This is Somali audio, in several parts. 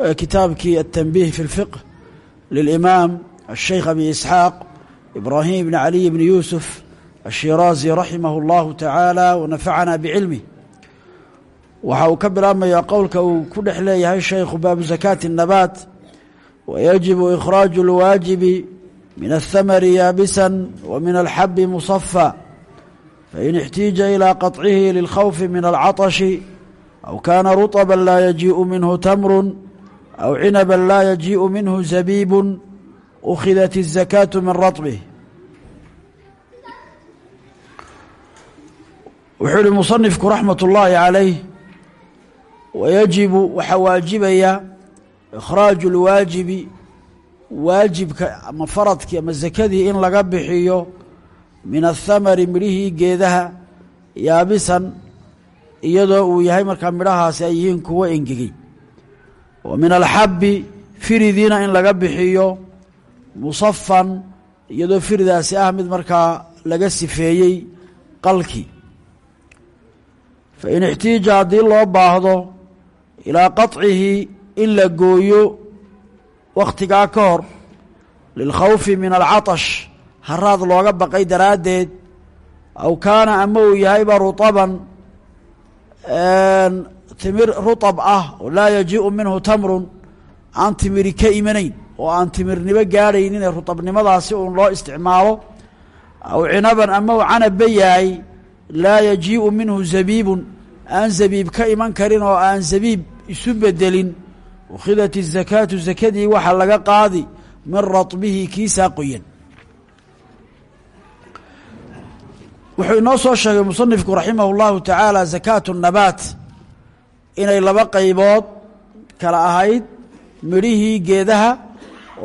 kitaabkii التنبيه في الفقه للإمام الشيخ أبي إسحاق إبراهيم بن علي بن يوسف الشيرازي رحمه الله تعالى ونفعنا بعلمه waxa uu ka bilaabmayaa qowlka uu ku dhex leeyahay shaykhu baabu zakaati الnabaat wayajibu إkhraaju اlwaajibi min الthamari yaabisan wa min alxabi musafى fain اxtiija ilىa qaطcihi lilkhawfi min alcaطashi aw kaana ruطba laa yajiiءu minhu tamru aw cinaba laa yajiiءu minhu zabiibu ukhidat الzakaaةu min raطbih wuxuu yihi musanifku raxmat اllaahi calayh wayajibu waxaa waajibaya ikhraaju اlwaajibi waajibka ama faradkii ama sakadii in laga bixiyo min athamari midhihii geedaha yaabisan iyadoo uu yahay markaa midhahaasi ay yihiin kuwo engegey wa min alxabbi firidiina in laga bixiyo musafan iyadoo firidaasi ah mid markaa laga sifeeyey qalkii fain ixtiija haddii loo baahdo ilaa qaطcihi in la gooyo wakhtigaa ka hor lilkhawfi min alcatash haraad looga baqay daraaddeed aw kaana ama uu yahayba ruطaban timir rutab ah oo laa yajii'u minhu tamrun aan timiri ka imanayn oo aan timirnimo gaadhaynin ee rutabnimadaasi uun loo isticmaalo aw cinaban ama u canabba yahay laa yajii'u minhu zabiibun aan zabiib ka iman karin oo aan zabiib isu bedelin. Ukhidat izakaatu zakadii waxaa laga qaadi min ratbihi kiisaa qoyan. Wuxuu inoo soo sheegay musanifku raximah اllahu tacaala zakaatu nabaat inay laba qaybood kala ahayd midhihii geedaha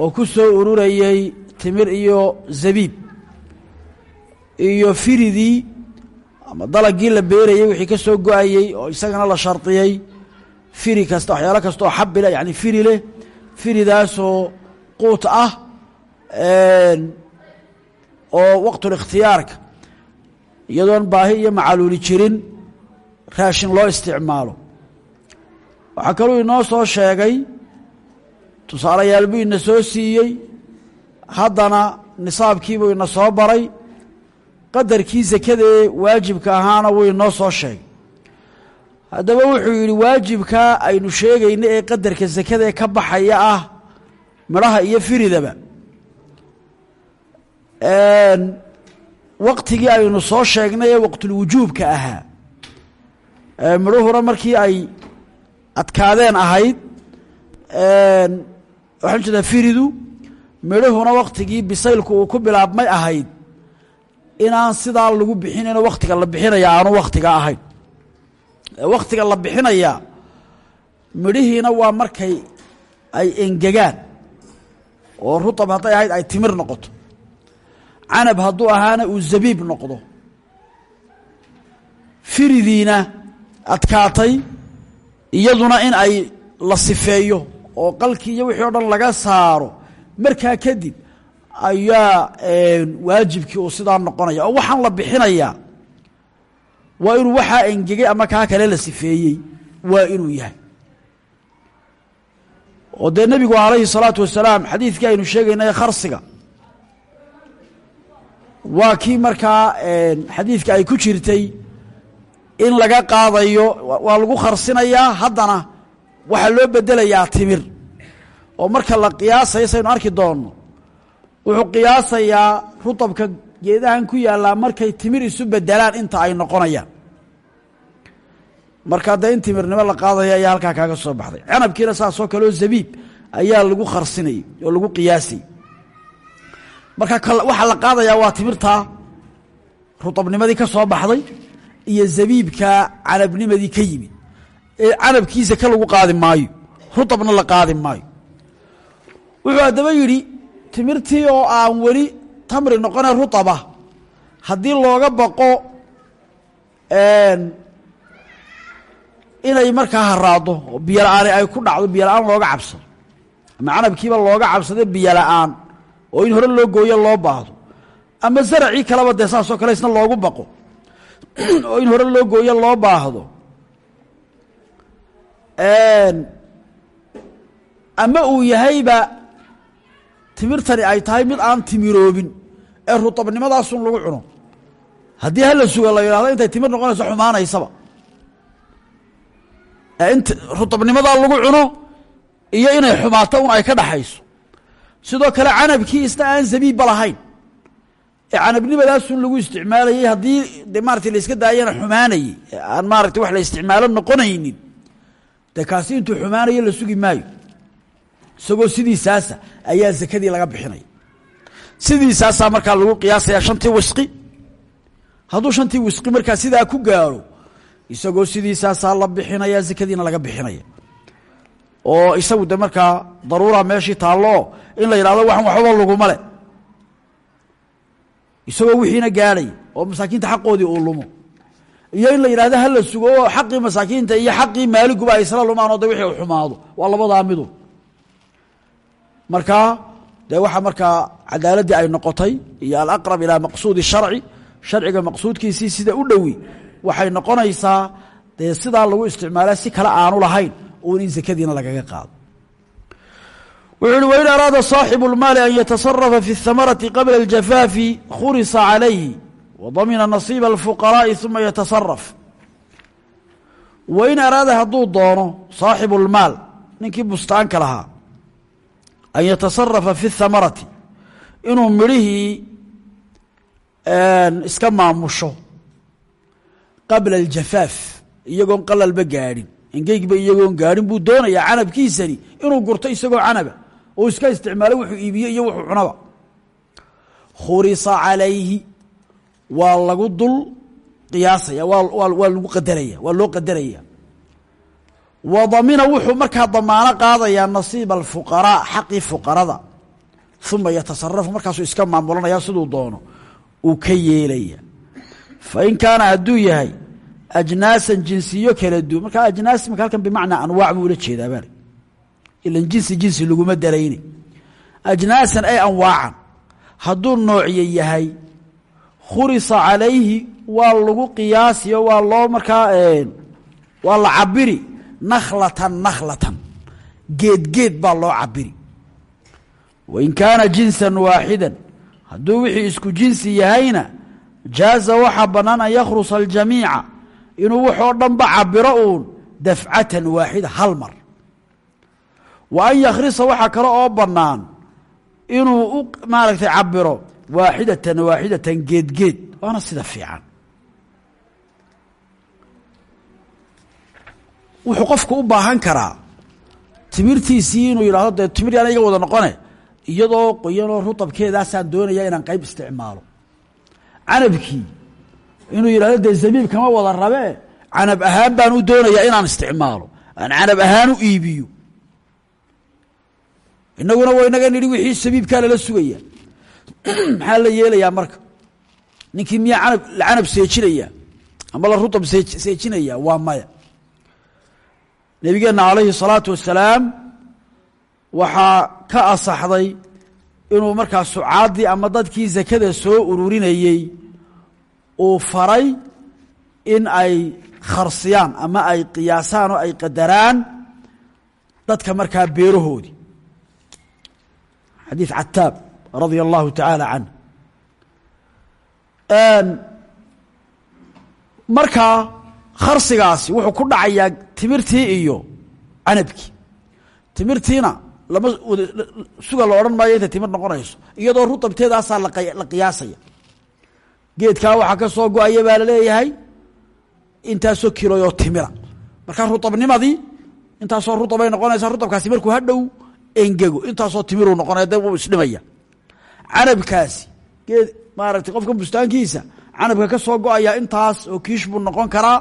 oo ku soo ururayey timir iyo zabiib iyo firidii ama dalagii la beerayey wixii ka soo go'ayey oo isagana la shardiyey firi kasta waxyaalo kasta oo xabile yani firi leh firidaasoo quut ah oo waqtulikhtiyaarka iyadoon baahi iyo macaluuli jirin raashin loo isticmaalo waxaa kaluu inoo soo sheegay tusaalayaal buu ina soo siiyey haddana nisaabkiibuu ina soo baray qadarkii sakadee waajibka ahaana wuu inoo soo sheegay. Haddaba wuxuu yidhi waajibkaa aynu sheegayna ee qadarka sakadae ka baxaya ah midhaha iyo firidaba. Waqtigii aynu soo sheegnay ee waqtulwujuubka ahaa. Midhuhuna markii ay adkaadeen ahayd waxaan jeedaa firidu midhuhuna waktigii bisaylku uu ku bilaabmay ahayd inaan sidaa lagu bixinayno waktiga la bixinaya aanu waktiga ahayn. Waktiga la bixinaya midhihiina waa markay ay engegaan oo rutab hadday ahayd ay timir noqoto. Canab hadduu ahaana uu zabiib noqdo. Firidiina adkaatay iyaduna in ay la sifeeyo oo qalkii iyo wixii o dhan laga saaro markaa kadib ayaa waajibkii uu sidaa noqonaya. Oo waxaan la bixinayaa waa inuu waxaa engegay ama kaa kale la sifeeyey waa inuu yahay. Oo dee nebigu calayhi الsalaatu wasalaam xadiidkii aynu sheegaynay kharsiga waa kii markaa xadiidka ay ku jirtay in laga qaadayo waa lagu kharsinayaa haddana waxaa loo bedelayaa timir. Oo marka la qiyaasayo saynu arki doonno wuxuu qiyaasayaa rutabka geedahan ku yaallaa markay timir isu bedelaan inta ay noqonayaan. Marka dee in timirnimo la qaadaya ayaa halkaa kaaga soo baxday. Canabkiina saasoo kaleoo zabiib ayaa lagu kharsinayay oo lagu qiyaasayay marka waxaa la qaadayaa waa timirtaa rutabnimadii ka soo baxday iyo zabiibka canabnimadii ka yimid ee canabkiisa ka lagu qaadi maayo rutabna la qaadi maayo. Wuxuu haddaba yidhi timirtii oo aan weli tamri noqone rutaba haddii looga baqo inay markaa haraado oo biyo la'aani ay ku dhacdo biyo la'aan looga cabsado. Ama canabkiiba looga cabsado biyo la'aan oo in hore loo gooyo loo baahdo. Ama zaracii kaleba dee saasoo kale isna loogu baqo oo in hore loo gooyo loo baahdo. Ama uu yahayba timirtani ay tahay mid aan timiroobin ee rutabnimadaasun lagu cuno. Haddii hala suga la yidhahdo intay timir noqonayso xumaanaysaba. Int rutabnimadaa lagu cuno iyo inay xumaato un ay ka dhaxayso. Sidoo kale canabkii isna aan zabiibba lahayn ee canabnimadaasun lagu isticmaalayey haddii de maarata la iska daayana xumaanayey aan maarata wax la isticmaalo noqonaynin. Dee kaasi intuu xumaanayo la sugi maayo. Isagoo sidiisaasa ayaa zakadii laga bixinaya sidiisaasaa markaa lagu qiyaasaya shantii wisqi hadduu shantii wisqi markaa sidaa ku gaaro isagoo sidiisaasaa la bixinaya zakadiina laga bixinaya. Oo isagu de markaa daruura meeshii taalloo in la yidhahdo waxan waxbaba laguma le isagoo wixiina gaadhay oo masaakiinta xaqoodii uu lumo. Iyo in la yidhahdo hala sugo oo xaqii masaakiinta iyo xaqii maaliguba ay isla lumaan oo de wixii u xumaado. Waa labadaa midu. Markaa dee waxaa markaa cadaaladdii ay noqotay iyo alaqrab ilaa maqsuudi sharci sharciga maqsuudkiisii sida u dhowi waxay noqonaysaa dee sidaa lagu isticmaala si kale aanu lahayn uun in sakadiina lagaga qaado wuxuu uhi wain araada saaxibu اlmaali an yatasarafa fi اhamarati qabla اljafaafi khurisa calayhi wadamina nasiiba اlfuqaraaءi uma yatasaraf wain araada hadduu doono saaxibu اlmaal ninkii bustaanka lahaa an yatasarafa fi اhamarati inuu midhihii iska maamusho qabla aljafaaf iyagoon qalalba gaadhin engegba iyagoon gaadhin buu doonayaa canabkiisani inuu gurto isagoo canaba oo iska isticmaalo wuxuu iibiye iyo wuxuu cunaba. Khurisa calayhi waa lagu dul qiyaasaya waa lagu qadaraya waa loo qadaraya. Wa damina wuxuu markaa damaano qaadayaa nasiiba alfuqaraa xaqii fuqarada. Uma yatasarafu markaasuu iska maamulanaya siduu doono uu ka yeelaya. Fain kaana hadduu yahay ajnaasan jinsiyo kala duwan. Markaa ajnaas imaka halkan bimacnaa anwaac buu ula jeedaa bari ilan jinsi jinsi laguma darayni. Ajnaasan ay anwaacan hadduu noocye yahay khurisa calayhi waa lagu qiyaasiyo waa loo markaa waa la cabiri nakhlatan nakhlatan. Geed geed baa loo cabiri wain kaana jinsan waaxidan hadduu wixii isku jinsi yahayna jaaza waxaa bannaan an yakhrusa aljamiica inuu waxoo dhanba cabiro uun dafcatan waaxida hal mar wa an yakhrisa waxaa kale oo bannaan inuu u maaragtay cabiro waaxidatan waaxidatan geedgeed. Waana sida fiican. Wuxuu qofku u baahan karaa timirtiisii inuu yidhahdo dee timir yaana iga wada noqone iyadoo qoyanoo rutabkeedaasaan doonaya inaan qayb isticmaalo. Canabkii inuu yidhahdo dee zabiib kama wada rabee canab ahaan baan u doonayaa inaan isticmaalo. Aan canab ahaan u iibiyo inaguna waa inaga nidhi wixii sabiibkaa lala sugaya maxaa la yeelayaa marka? Ninkii miyaa canab la canab seejinaya ama la rutab see seejinaya waa maya. Nebigeenna calayhi الsalaatu wasalaam waxaa ka asaxday inuu markaa sucaaddii ama dadkii zakada soo ururinayey uu faray in ay kharsiyaan ama ay qiyaasaan oo ay qadaraan dadka markaa beerahoodii xadiiث cataab radia allahu taعaalى canh markaa kharsigaasi wuxuu ku dhacayaa timirtii iyo canabkii timirtiina lama suga la odhan maayo intay timir noqonayso iyadoo rutabteedaasaa la qiyaasaya geedkaa waxaa ka soo go-aya baa laleeyahay intaasoo kiloyoo timira markaa rutabnimadii intaasoo rutabay noqonaysaa rutabkaasi markuu hadhow engego. Intaasoo timiruu noqonaya de wuu isdhimaya. Canabkaasi geed maaragtay qofka bustaankiisa canabka ka soo go'aya intaas oo kiish buu noqon karaa.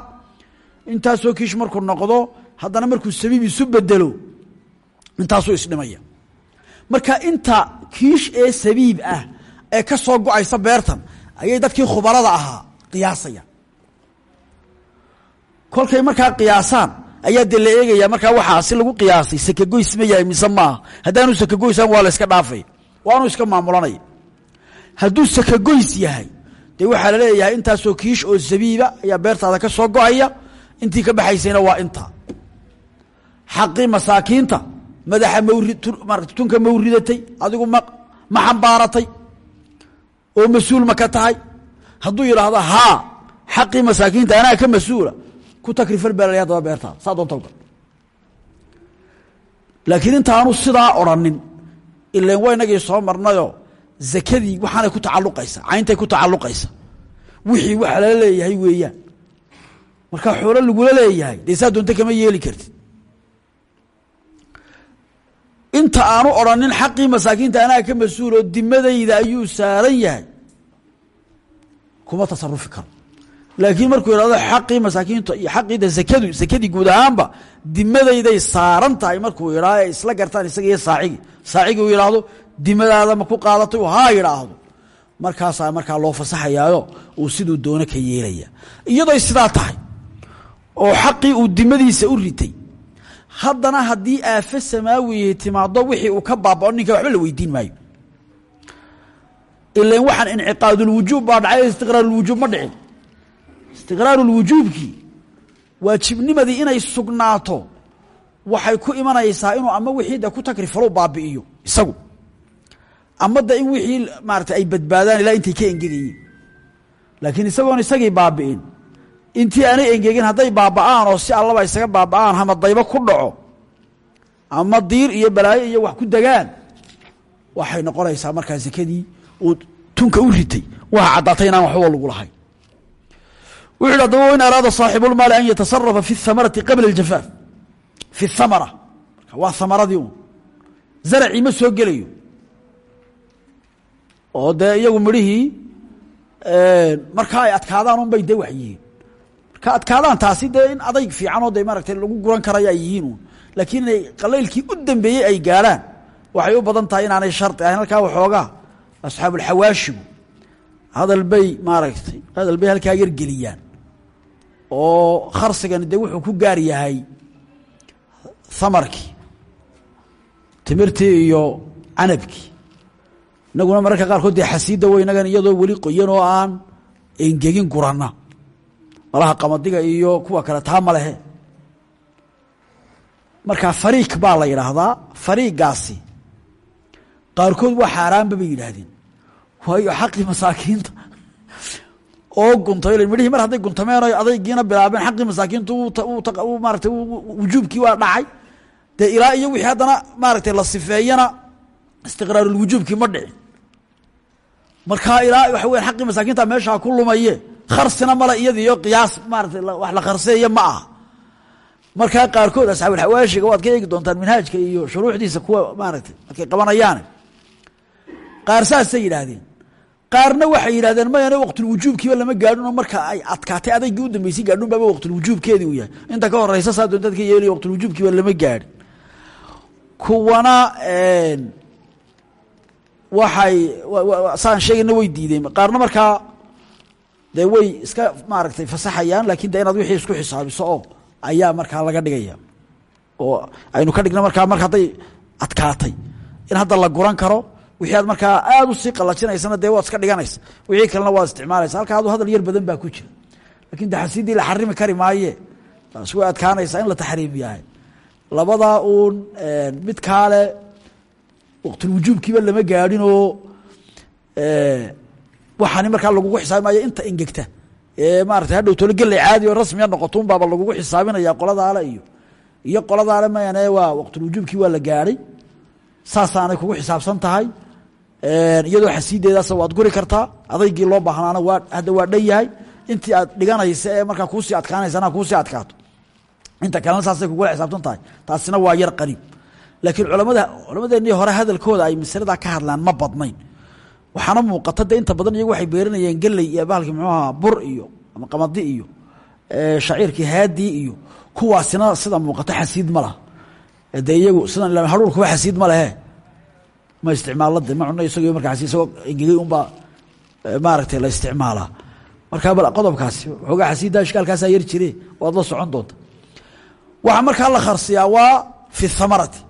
Intaasoo kiish markuu noqdo haddana markuu sabiib isu bedelo intaasuu isdhimaya. Marka inta kiish ee sabiib ah ee ka soo go'aysa beertan ayay dadkii khubarada ahaa qiyaasaya. Kolkay markaa qiyaasaan ayaa dee la eegaya markaa waxaa si lagu qiyaasay sakagoys ma yahay mise maaha haddaanu sakagoysaan waa la iska dhaafay waanu iska maamulanaya hadduu sakagoys yahay dee waxaa la leeyahay intaasoo kiish oo zabiiba ayaa beertaada ka soo go'aya intii ka baxaysayna waa inta. Xaqii masaakiinta madaxa mawri tunka mawridatay adigu ma ma xambaaratay oo mas'uul ma ka tahay. Hadduu yidhaahdo haa xaqii masaakiinta anaa ka mas'uula ku takrifal baa la hadaba beertaada saa doonta laakiin intaanu sidaa odrhanin ilan waa inagii soo marnayoo zakadii waxaanay ku tacalluqaysa cayntay ku tacalluqaysa wixii waxa lala leeyahay weeyaan. Marka xoolo lagula leeyahay dee saa doonta kama yeeli kartid. Inta aanu odrhanin xaqii masaakiinta anaa ka mas'uuloo dimadayda ayuu saaran yahay. Kuma tasarufi karo laakiin markuu yidhahdo xaqii masaakiinta iyo xaqiida zakadu zakadii guud ahaanba dimadayday saaran markuu yidhahdo ay isla gartaan isaga iyo saacigii saacigii uu yidhaahdo dimadaada ma ku qaadatay haa yidhaahdo. Markaasaa markaa loo fasaxayaayo uu siduu doono ka yeelaya. Iyadoy sidaa tahay oo xaqii uu dimadiisa u ritay haddana haddii aafo samaawiyi timaado wixii uu ka baabao ninka waxba la weydiin maayo. Ilan waxaan inciqaadulwujuub baa dhacay istiqraarulwujuub ma dhicin istiqraarulwujuubkii. Waajibnimadii inay sugnaato waxay ku imanaysaa inuu ama wixii de ku takrifalo baabi'iyo isagu. Ama de in wixii maarata ay badbaadaan ilaa intay ka engegayeen laakiin isagoon isagii baabi'in. Intii aanay engegin hadday baaba'aan oo si allaba isaga baaba'aan ama daybo ku dhaco. Ama diir iyo balaayo iyo wax ku degaan waxay noqonaysaa markaa sekadii uu tunka u ritay. Waxa caddaatay inaan waxba lagu lahayn wuxu yidhi adaba in araada saaxibulmaali an yatasarafa fi اthamarati qabla اljafaaf fi اthamara marka waa hamaradii un zaracii ma soo gelayo oo dee iyagu midhihii markaa ay adkaadaan un bay de wax yihiin marka adkaadaan taasi dee in adayg fiicanoo de maaragtay lagu guran karayo ay yihiin un laakiin inay qalaylkii u dambeeyey ay gaadhaan waxay u badan tahay inaanay shardi ahayn halkaa waxoogaa asxaabulxawaashigu hadal bay maaragtay hadal bay halkaa yargeliyaan oo kharsigani dee wuxuu ku gaar yahay hamarkii timirtii iyo canabkii. Inaguna mararka qaarkood dee xasiidda wey inagan iyadoo weli qoyan oo aan engegin guranna. Malaha qamadiga iyo kuwa kale taa ma lehe. Marka fariik baa la yidhaahdaa fariigaasi. Qaarkood waa xaaraanba bay yidhaahdeen. Waayo xaqii masaakiinta oo guntay midhihii mar hadday guntameen adaygiina bilaabeen xaqii masaakiintu maarata wujuubkii waa dhacay. Dee ilaa iyo wixii haddana maaragtay la sifeeyana istiqraarulwujuubkii ma dhicin markaa ilaa waxa weya xaqii masaakiinta meeshaa ku lumaye kharsina male iyadiyo qiyaas maarata wax la kharseeye ma aha. Markaa qaarkood asxaabulxawaashiga waad ka eegi doontaan minhaajka iyo shuruuxdiisa kuwa maaragtay markay qabanayaane. Qaar saasay yidhaahdeen qaarna waxay yidhahdeen mayane waqtulwujuubkiiba lama gaadhin oo marka ay adkaatay adaygii u dambeysay gaadhun baaba waqtulwujuubkeedii uu yahay. Inta ka horeysa saa doontaad ka yeelaya waqtulwujuubkiiba lama gaadhin. Kuwana waxay saan sheegayna way diideen. Qaarna markaa dee way iska maaragtay fasaxayaan laakiin de inaad wixii isku xisaabiso oo ayaa markaa laga dhigaya. Oo aynu ka dhigna markaa mar hadday adkaatay. In hadda la guran karo wixii aad markaa aada u sii dee waad iska dhiganaysa. Wixii kalena waad isticmaalaysa. Halka adu hadal yar badan baa ku jira. Lakin de xasiiddii la xarimi kari maaye taas way adkaanaysaa in la taxriim yahay. Labadaa uun mid kaale waqtulwujuubkiiba lama gaadhin oo waxaani markaa lagugu xisaabi maayo inta ingegta ee maarata hadhow tolo caadi oo rasmiya noqoto un lagugu xisaabinaya qoladaale iyo iyo qoladaale mayane waa waqtulwujuubkii waa la gaadhay. Saasaanay kugu xisaabsan tahay iyadoo xasiideedaas waad guri kartaa adaygii loo baahnaana hadda waa dhan yahay. Intii aad dhiganaysa ee markaa kuusii adkaanaysana kuusii adkaato. Inta kalena saasay kugula xisaabsan tahay. Taasina waa yar qariib. Laakiin culamada culamadeenii hore hadalkooda ay masaladaa ka hadlaan ma badnayn. Waxaana muuqata de inta badan iyagu waxay beerinayeen geley iyo bahalkii muxuuaha bur iyo ama qamadi iyo shaciirkii haadii iyo kuwaasina sida muuqata xasiid ma laha. Dee iyagu sidan haruur kuba xasiid ma lehe ma isticmaalade ma cuno isagoo markaa isagoo engegey unbaa maaragtay la isticmaalaa markaa bal qodobkaasi waxoogaa xasiiddaa ishkaalkaasaa yar jire waad la socon doonta. Waxaa markaa la kharsiyaa waa fi thamarati.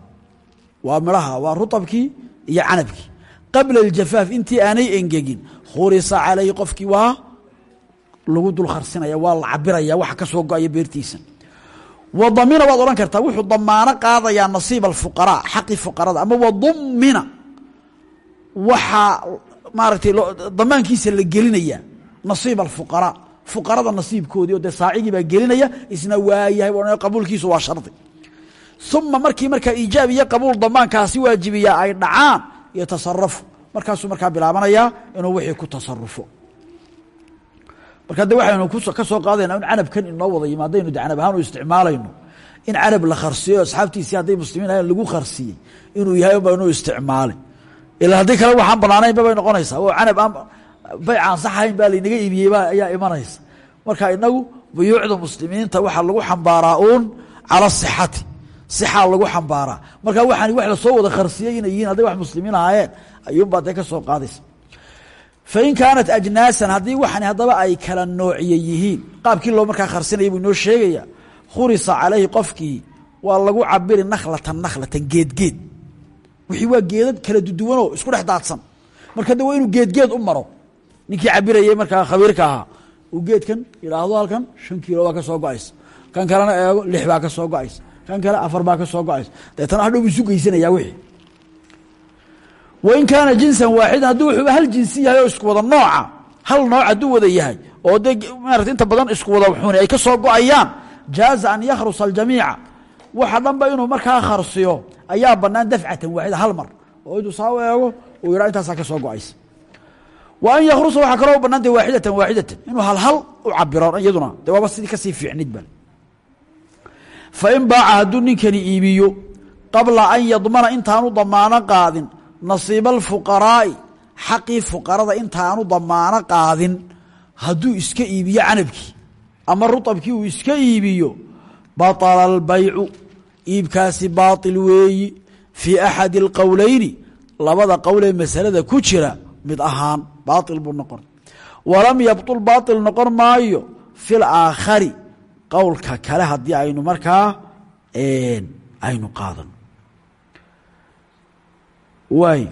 Waa midhaha waa rutabkii iyo canabkii. Qabla aljafaaf intii aanay engegin khurisa calayhi qofkii waa lagu dul kharsinaya waa la cabiraya waxa ka soo go'aya beertiisa. Wadamina waad odhan kartaa wuxuu damaano qaadayaa nasiib alfuqaraa xaqii fuqarada ama wadumina waxaa maaragtay damaankiisa la gelinaya nasiib alfuqaraa fuqarada nasiibkoodii o dee saacigii baa gelinaya isna waayahay qabuulkiisu waa shardi. Uma markii markaa iijaab iyo qabuul damaankaasi waajibiya ay dhacaan yatasarafu markaasuu markaa bilaabanayaa inuu wixii ku tasarufo marka de waxaynu ka soo qaadayna in canabkan inoo wada yimaadaynu de canab ahaan u isticmaalayno. In canab la kharsiyo asxaabtiisii hadday muslimiin ahayn lagu kharsiyey inuu yahay unba inuu isticmaalay ilaa haddii kale waxaan banaanaynba bay noqonaysaa. Oo canab aan bayc aan sax ahayn baa laynaga iibiyey ba ayaa imanaysa. Marka inagu buyuucda muslimiinta waxaa lagu xambaaraa uun cala sixati. Sixaa lagu xambaaraa. Marka waxaan wax la soo wada kharsiyey inay yihiin hadday wax muslimiin ahaayeen ayuunbaa dee ka soo qaadaysa. Fain kaanat ajnaasan haddii waxani haddaba ay kala noociye yihiin qaabkii loo markaa kharsinaya buu inoo sheegaya khurisa calayhi qofkii waa lagu cabiri nakhlatan nakhlatan geedgeed wixii waa geedad kala duduwanoo isku dhex daadsan. Marka de waa inuu geedgeed u maro ninkii cabirayey markaa khabiirka ahaa uu geedkan yidhaahdo halkan shan kiilo baa ka soo go'aysa. Kan kalena eego lix baa ka soo go'aysa. Kan kale afar baa ka soo go'aysa. Deetana hadhow isu geysanayaa wixii. Wain kaana jinsan waaxidan hadduu wuxuuba hal jinsi yahay oo isku wada nooca hal nooc hadduu wada yahay oo dee maarata inta badan isku wada xuni ay ka soo go'ayaan jaaza an yakhrusa aljamiica waxa dhanba inuu markaa kharsiyo ayaa banaan dafcatan waaxida hal mar. Oo intuu saa u uu yidhaa intaasaa ka soo go'aysa. Wa an yakhrusa waxaa kaloo banaantay waaxidatan waaxidatan inuu hal hal u cabiro iyaduna. Dee waaba sidii ka sii fiicnid ba fain baaca hadduu ninkani iibiyo qabla an yadmana intaanu damaano qaadin nasiiba alfuqaraa'i xaqii fuqarada intaanu damaano qaadin hadduu iska iibiyo canabkii ama rutabkii uu iska iibiyo baطala albaycu iibkaasi baaطil weeyi fii axadi اlqowleyni labada qowlee masalada ku jira mid ahaan baaطil buu noqon walam yabطul baaطil noqon maayo fi laakhari qowlka kale haddii aynu markaa aynu qaadano waay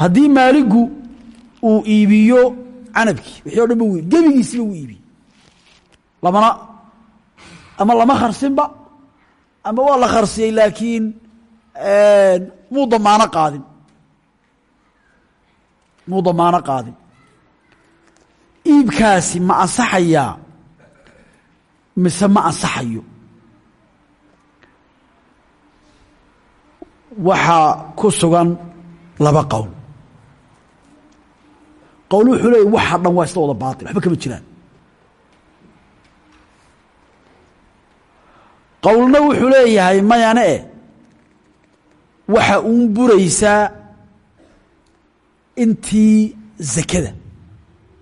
haddii maaligu uu iibiyo canabkii wixii o dhan ba w gebigiisiba wuu iibiyey lamana ama lama kharsinba ama waa la kharsiyey laakiin muu damaano qaadin. Muu damaano qaadin. Iibkaasi ma ansaxayaa mise ma ansaxayo? Waxaa ku sugan laba qowl. Qowl wuxuu leeyay waxa dhan waa isla wada baail waxba kama jiraan qowlna wuxuu leeyahay mayane e waxa uun buraysaa intii zakada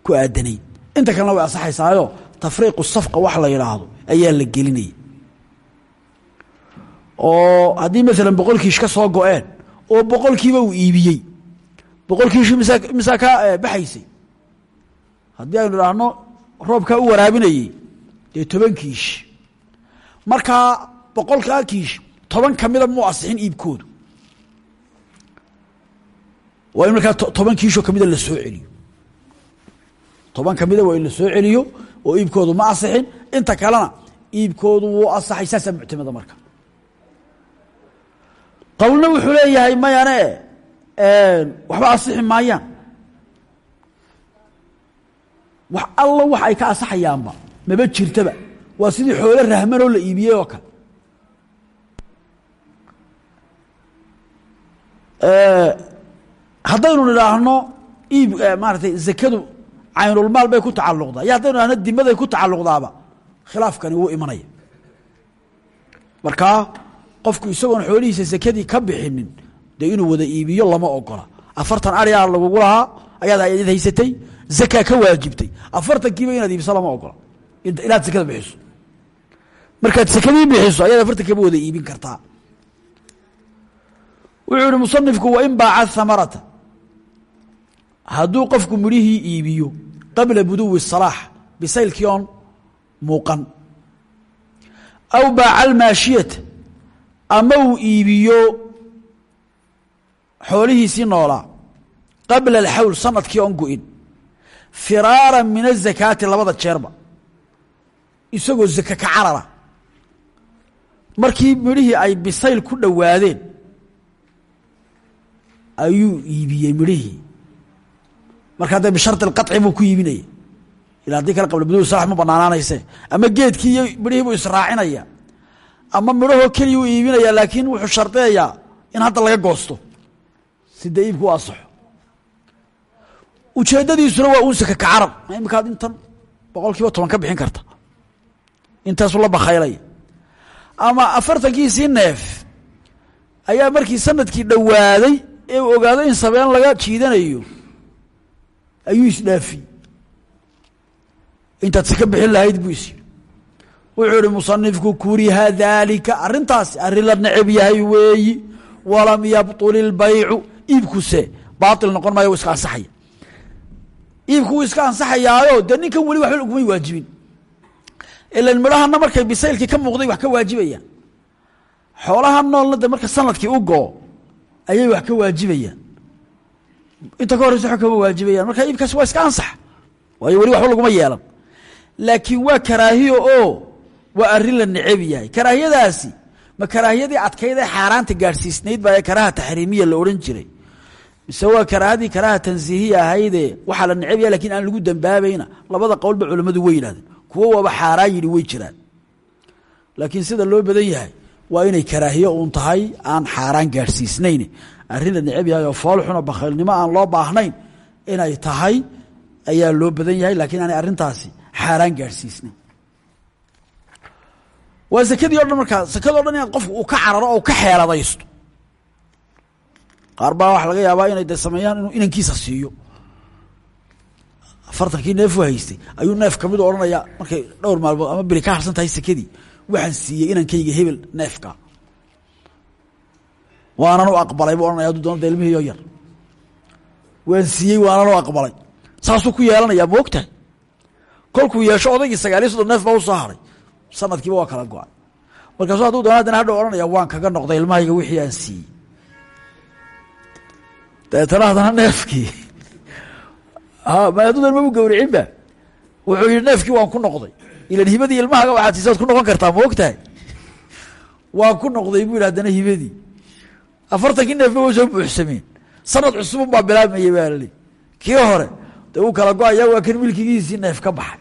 ku aadanayd inta kalena way ansaxaysaayo tafriiqu safqa wax la yidhaahdo ayaa la gelinaya oo haddii maalan boqol kiish ka soo go-een oo boqolkiiba uu iibiyey boqol kiishu misa misaa ka baxaysay. Haddii aynu idhaahno roobkaa u waraabinayey dee toban kiish markaa boqolkaa kiish toban kamida muu asixin iibkoodu. Waa in markaa toban kiishoo kamida la soo celiyo. Toban kamida waa in la soo celiyo oo iibkoodu ma asixin. Inta kalena iibkoodu wuu asaxay saasaa muctamada marka. Qowlna wuxuu leeyahay mayane waxba asixi maayaan. Wax alla wax ay ka asaxayaanba maba jirtaba waa sidii xoolo rahmanoo la iibiyey oo kale. Haddaynu nidhaahno iib maaratay zakadu caynulmaal bay ku tacalluqdaa. Iyo haddaynu idhahno dimaday ku tacalluqdaaba khilaafkani wuu imanaya. Markaa qofku isagoon xoolihiisa zakadii ka bixinin dee inuu wada iibiyo lama ogola. Afartan ariyaa lagugu lahaa ayaad ad haysatay zakaa ka waajibtay. Afartankiiba inaad iibiso lama ogola. Inaad zakada bixiso markaad sakadii bixiso ayaad afartankiiba wada iibin kartaa. Wuxuu yihi musanifku wain baaca hamarata hadduu qofku midhihii iibiyo qabla buduwi salaax bisaylkii oon muuqan. Aw baaca almaashiyata ama uu iibiyo xoolihiisii noolaa qabla alxawl sannadkii oon go-in. Firaara min azakaati labada jeerba isagoo zake ka carara markii midhihii ay bisayl ku dhowaadeen ayuu iibiyey midhihii. Markaa dee bishardi alqaci buu ku iibinaya ila kale qabla buduwi salax ma banaanaanayse. Ama geedkii iyo buu israacinaya. Ama midhahoo keliya u iibinaya laakiin wuxuu shardiyayaa in hadda laga goosto. Si dee iibku u asaxo waa unsaka ka carab. Imikaad intan boqol kiiba toban ka bixin karta. Intaasuu la bakhaylaya ama afartankiisii neef ayaa markii sannadkii dhowaaday ee uu ogaado in sabeen laga jiidanayo ayuu isdhaafiyey intaad si ka bixin lahayd buu is wuxuu ihi musanifku kuriha daalika arrintaasi arrin la neceb yahay weeyi. Walam yabطul ilbaycu iibkuse baail noqon maayo iska ansaxaya. Iibku iska ansaxayaayo dee ninkan weli waxba ugumay waajibin ilan midhahana markay bisaylkii ka muuqday wax ka waajibayaan xoolaha noolna marka sannadkii u goo ayay wax ka waajibayaan inta ka horeysa kama waajibayaan marka iibkaasi waa iska ansax waayo weli waxba laguma yeelan. Laakiin waa karaahiyo oo waa arrin la neceb yahay. Karaahiyadaasi ma karaahiyadii adkayd ee xaaraanta gaadhsiisnayd baa karaaha taxriimiya la odhan jiray. Mise waa karaahadii karaaha tansiihiya ahaydee waxaa la neceb yahay laakiin aan lagu dambaabayna labada qowlba culammadu way yidhahdeen kuwo waaba xaaraan yidhi way jiraan. Laakiin sida loo badan yahay waa inay karaahiyo uun tahay aan xaaraan gaadhsiisnayn arrin la neceb yahay oo foolxuna bakhaylnimo aan loo baahnayn inay tahay ayaa loo badan yahay laakiin aanay arrintaasi xaaraan gaadhsiisnayn. Waa sakadii o dhan markaa sakadoo dhan in qofku uu ka cararo oo ka xeeladaysto. Qaar baa waxa laga yaabaa inay de sameeyaan inuu inankiisa siiyo afartankii neefu haystay ayuu neef ka mid odhanaya markay dhowr maalmood ama beri ka harsan tahay sakadii waxaan siiyey inankayga hebel neefka. Waanan u aqbalay buu ohanaya hadduu doona de ilmihiiyo yar. Waan siiyey waanan u aqbalay. Saasuu ku yeelanayaa ma og kolkuu yeesho odaygii sagaaliyo soddon neef baa u soo haray. Sanadkiiba waa kala go'ay markaasu hadduu doona haddana hadhow ohanaya waan kaga noqday ilmahayga wixii aan siiyey. Dabeetana haddana neefkii maadudan mabu gawricinba wuxuu yihi neefkii waan ku noqday. Ilan hibadii ilmahaga waxaad siisaad ku noqon kartaa ma waan ku noqday yihi haddana hibadii. Afartankii neefba way soo buuxsameen sanad cusubun baa bilaabmayay baa lali hore dee uu kala go'aya waa kan milkigiisii neef ka baxay.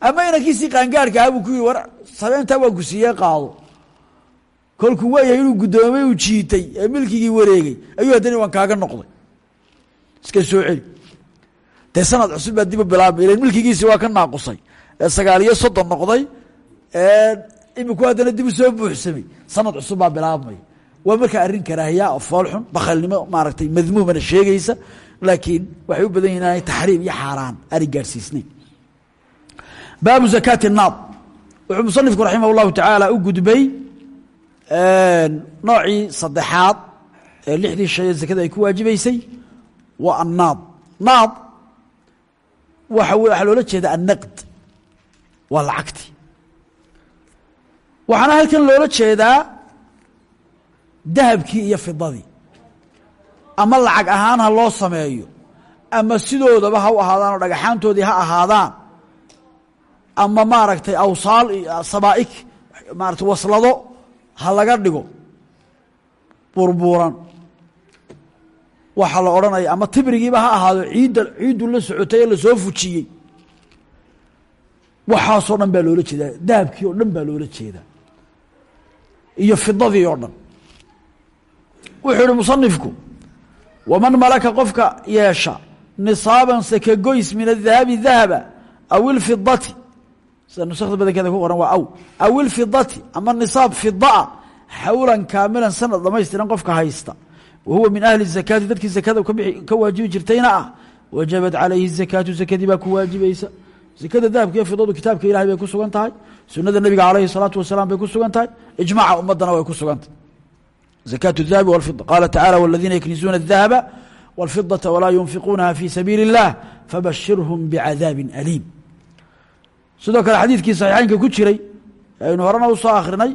Ama inankiisii qaangaarka ah buu ku war sabeentaa waan ku qaado. Kolkuu waayahay inuu guddoomay uu jiitay ee milkigii wareegay. Ayuu haddana waan kaaga noqday. Iska soo celi dee sanad cusub baa dib u bilaabmay ilan milkigiisii waa ka naaqusay. Ee sagaal iyo soddon noqday. Iminku haddana dib u soo buuxsamay. Sanad cusub baa bilaabmay. Waa markaa arrin karaahiya oo foolxun bakhalnimo maaragtay madmuumana sheegaysa. Laakiin waxay u badan yihiin inay taxriim iyo xaaraan aanay gaadhsiisnayn baabu zakaati naad wuxuu musanifku raximah llahu tacaala u gudbay noocii saddexaad ee lixdii shay ee zakada ay ku waajibaysay waa annaad. Naad waxa waxaa loola jeeda annaqd waa lacagti. Waxaana halkan loola jeedaa dahabkii iyo fidadii. Ama lacag ahaan ha loo sameeyo ama sidoodaba ha u ahaadaan oo dhagaxaantoodii ha ahaadaan ama maaragtay awsaal iyo maarata waslado ha laga dhigo burbuuran waxaa la odhanaya ama tibrigiiba ha ahaado ciidda ciiddu la socotay ee la soo fujiyey. Waxaasoo dhan baa loola jeedaa dahabkii oo dhan baa loola jeedaa. Iyo fidadii oo dhan. Wuxuu ihi musanifku waman malaka qofka yeesha nisaaban sakagoys min adahabi dahaba aw ilfidati sida badankeeda ku qoran waa aw. Aw ilfidati ama nisaab fidaa xawlan kaamilan sanad dhamaystiran qofka haysta wa huwa min ahli zakaati dadkii zakada ka waajibi jirtayna ah wajabat calayhi zakaatu zakadii baa ku waajibaysa zakada dahabka iyo fidadu kitaabka ilahay bay ku sugan tahay sunada nebiga calayhi salaatu wasalaam bay ku sugan tahay ijmaaca ummadana way ku sugan tahay zakaatu الdahabi wاlfida qaala tacala wاladiina yaknizuuna الdahaba wاlfidaةa walaa yunfiquunaha fi sabiili الlah fabashirhum bicadaabi aliim sidoo kale xadiidkii saxiixeynka ku jiray aynu horena usoo akrinay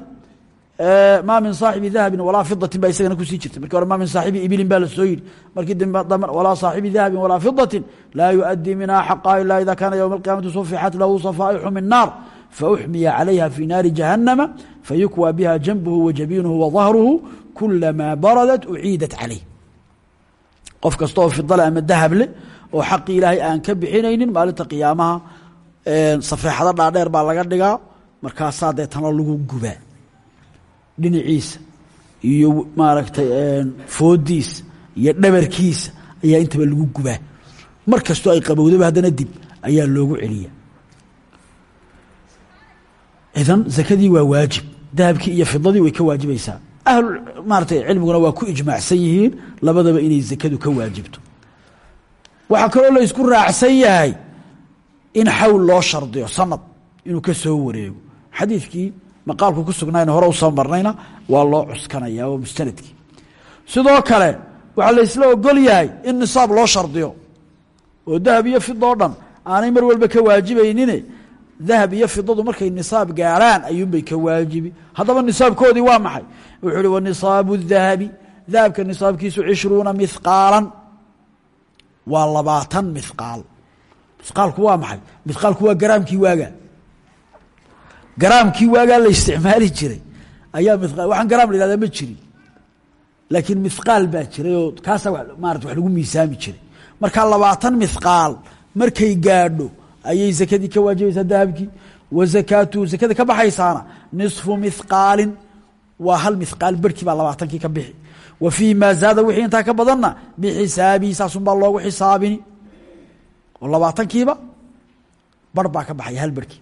ma min saaxibi dahabin walaa fidatin baa isagana ku sii jirtay. Markii hore ma min saaxibi ibilin baa la soo yidhi. Markii dambe walaa saaxibi dahabin walaa fidatin laa yuؤadii minha xaqaa ila ida kaana ywma اlqiyamati sufixat lahu safaaixu min naar fauxmiya calayha fi naari jahannama fayukwa biha janbuhu wajabiinuhu wadahruhu kulamaa baradat uciidat calayh. Qof kasta oo fidale ama dahable oo xaqii ilaahay aan ka bixinaynin maalinta qiyaamaha safeexado dhaadheer baa laga dhigaa. Markaasaa deetana lagu gubaa dhinaciisa iyo maaragtay foodiisa iyo dhabarkiisa ayaa intaba lagu gubaa. Mar kastoo ay qabowdaba haddana dib ayaa loogu celiya idan zakadii waa waajib dahabkii iyo fidadii way ka waajibaysaa. Ahlu maaratay cilmiguna waa ku ijmaacsan yihiin labadaba inay zakadu ka waajibto. Waxaa kaloo la isku raacsan yahay in xawl loo shardiyo sanad inuu ka soo wareego. Xadiidkii maqaalku ku sugnayna hore u soo marnayna waa loo cuskanaya waa mustanadkii. Sidoo kale waxaa la isla ogol yahay in nisaab loo shardiyo oo dahab iyo fida o dhan aanay mar walba ka waajibaynine dahab iyo fidadu markay nisaab gaarhaan ayuunbay ka waajibi. Haddaba nisaabkoodii waa maxay? Wuxuu uhi wanisaabu dahabi. Dahabka nisaabkiisu cishruuna mihqaalan waa labaatan mihqaal mihqaalku waa maxay? Mihqaalku waa garaamkii waaga garaamkii waagaa la isticmaali jiray ayaa waxaan garaam la yihahdaa ma jirin laakiin mihqaal baa jiray oo kaasaa maarata wax lagu miisaami jiray. Marka labaatan mihqaal markay gaadho ayay zakadii ka waajibaysaa dahabkii. Wa zakaatuhu zakada ka baxaysaana nisfu mihqaalin waa hal mihqaal berhkii baa labaatankii ka bixi. Wa fii maa zaada wixii intaa ka badanna bixisaabihi saasun baa loogu xisaabini. Oo labaatankiiba bar baa ka baxaya hal berhkii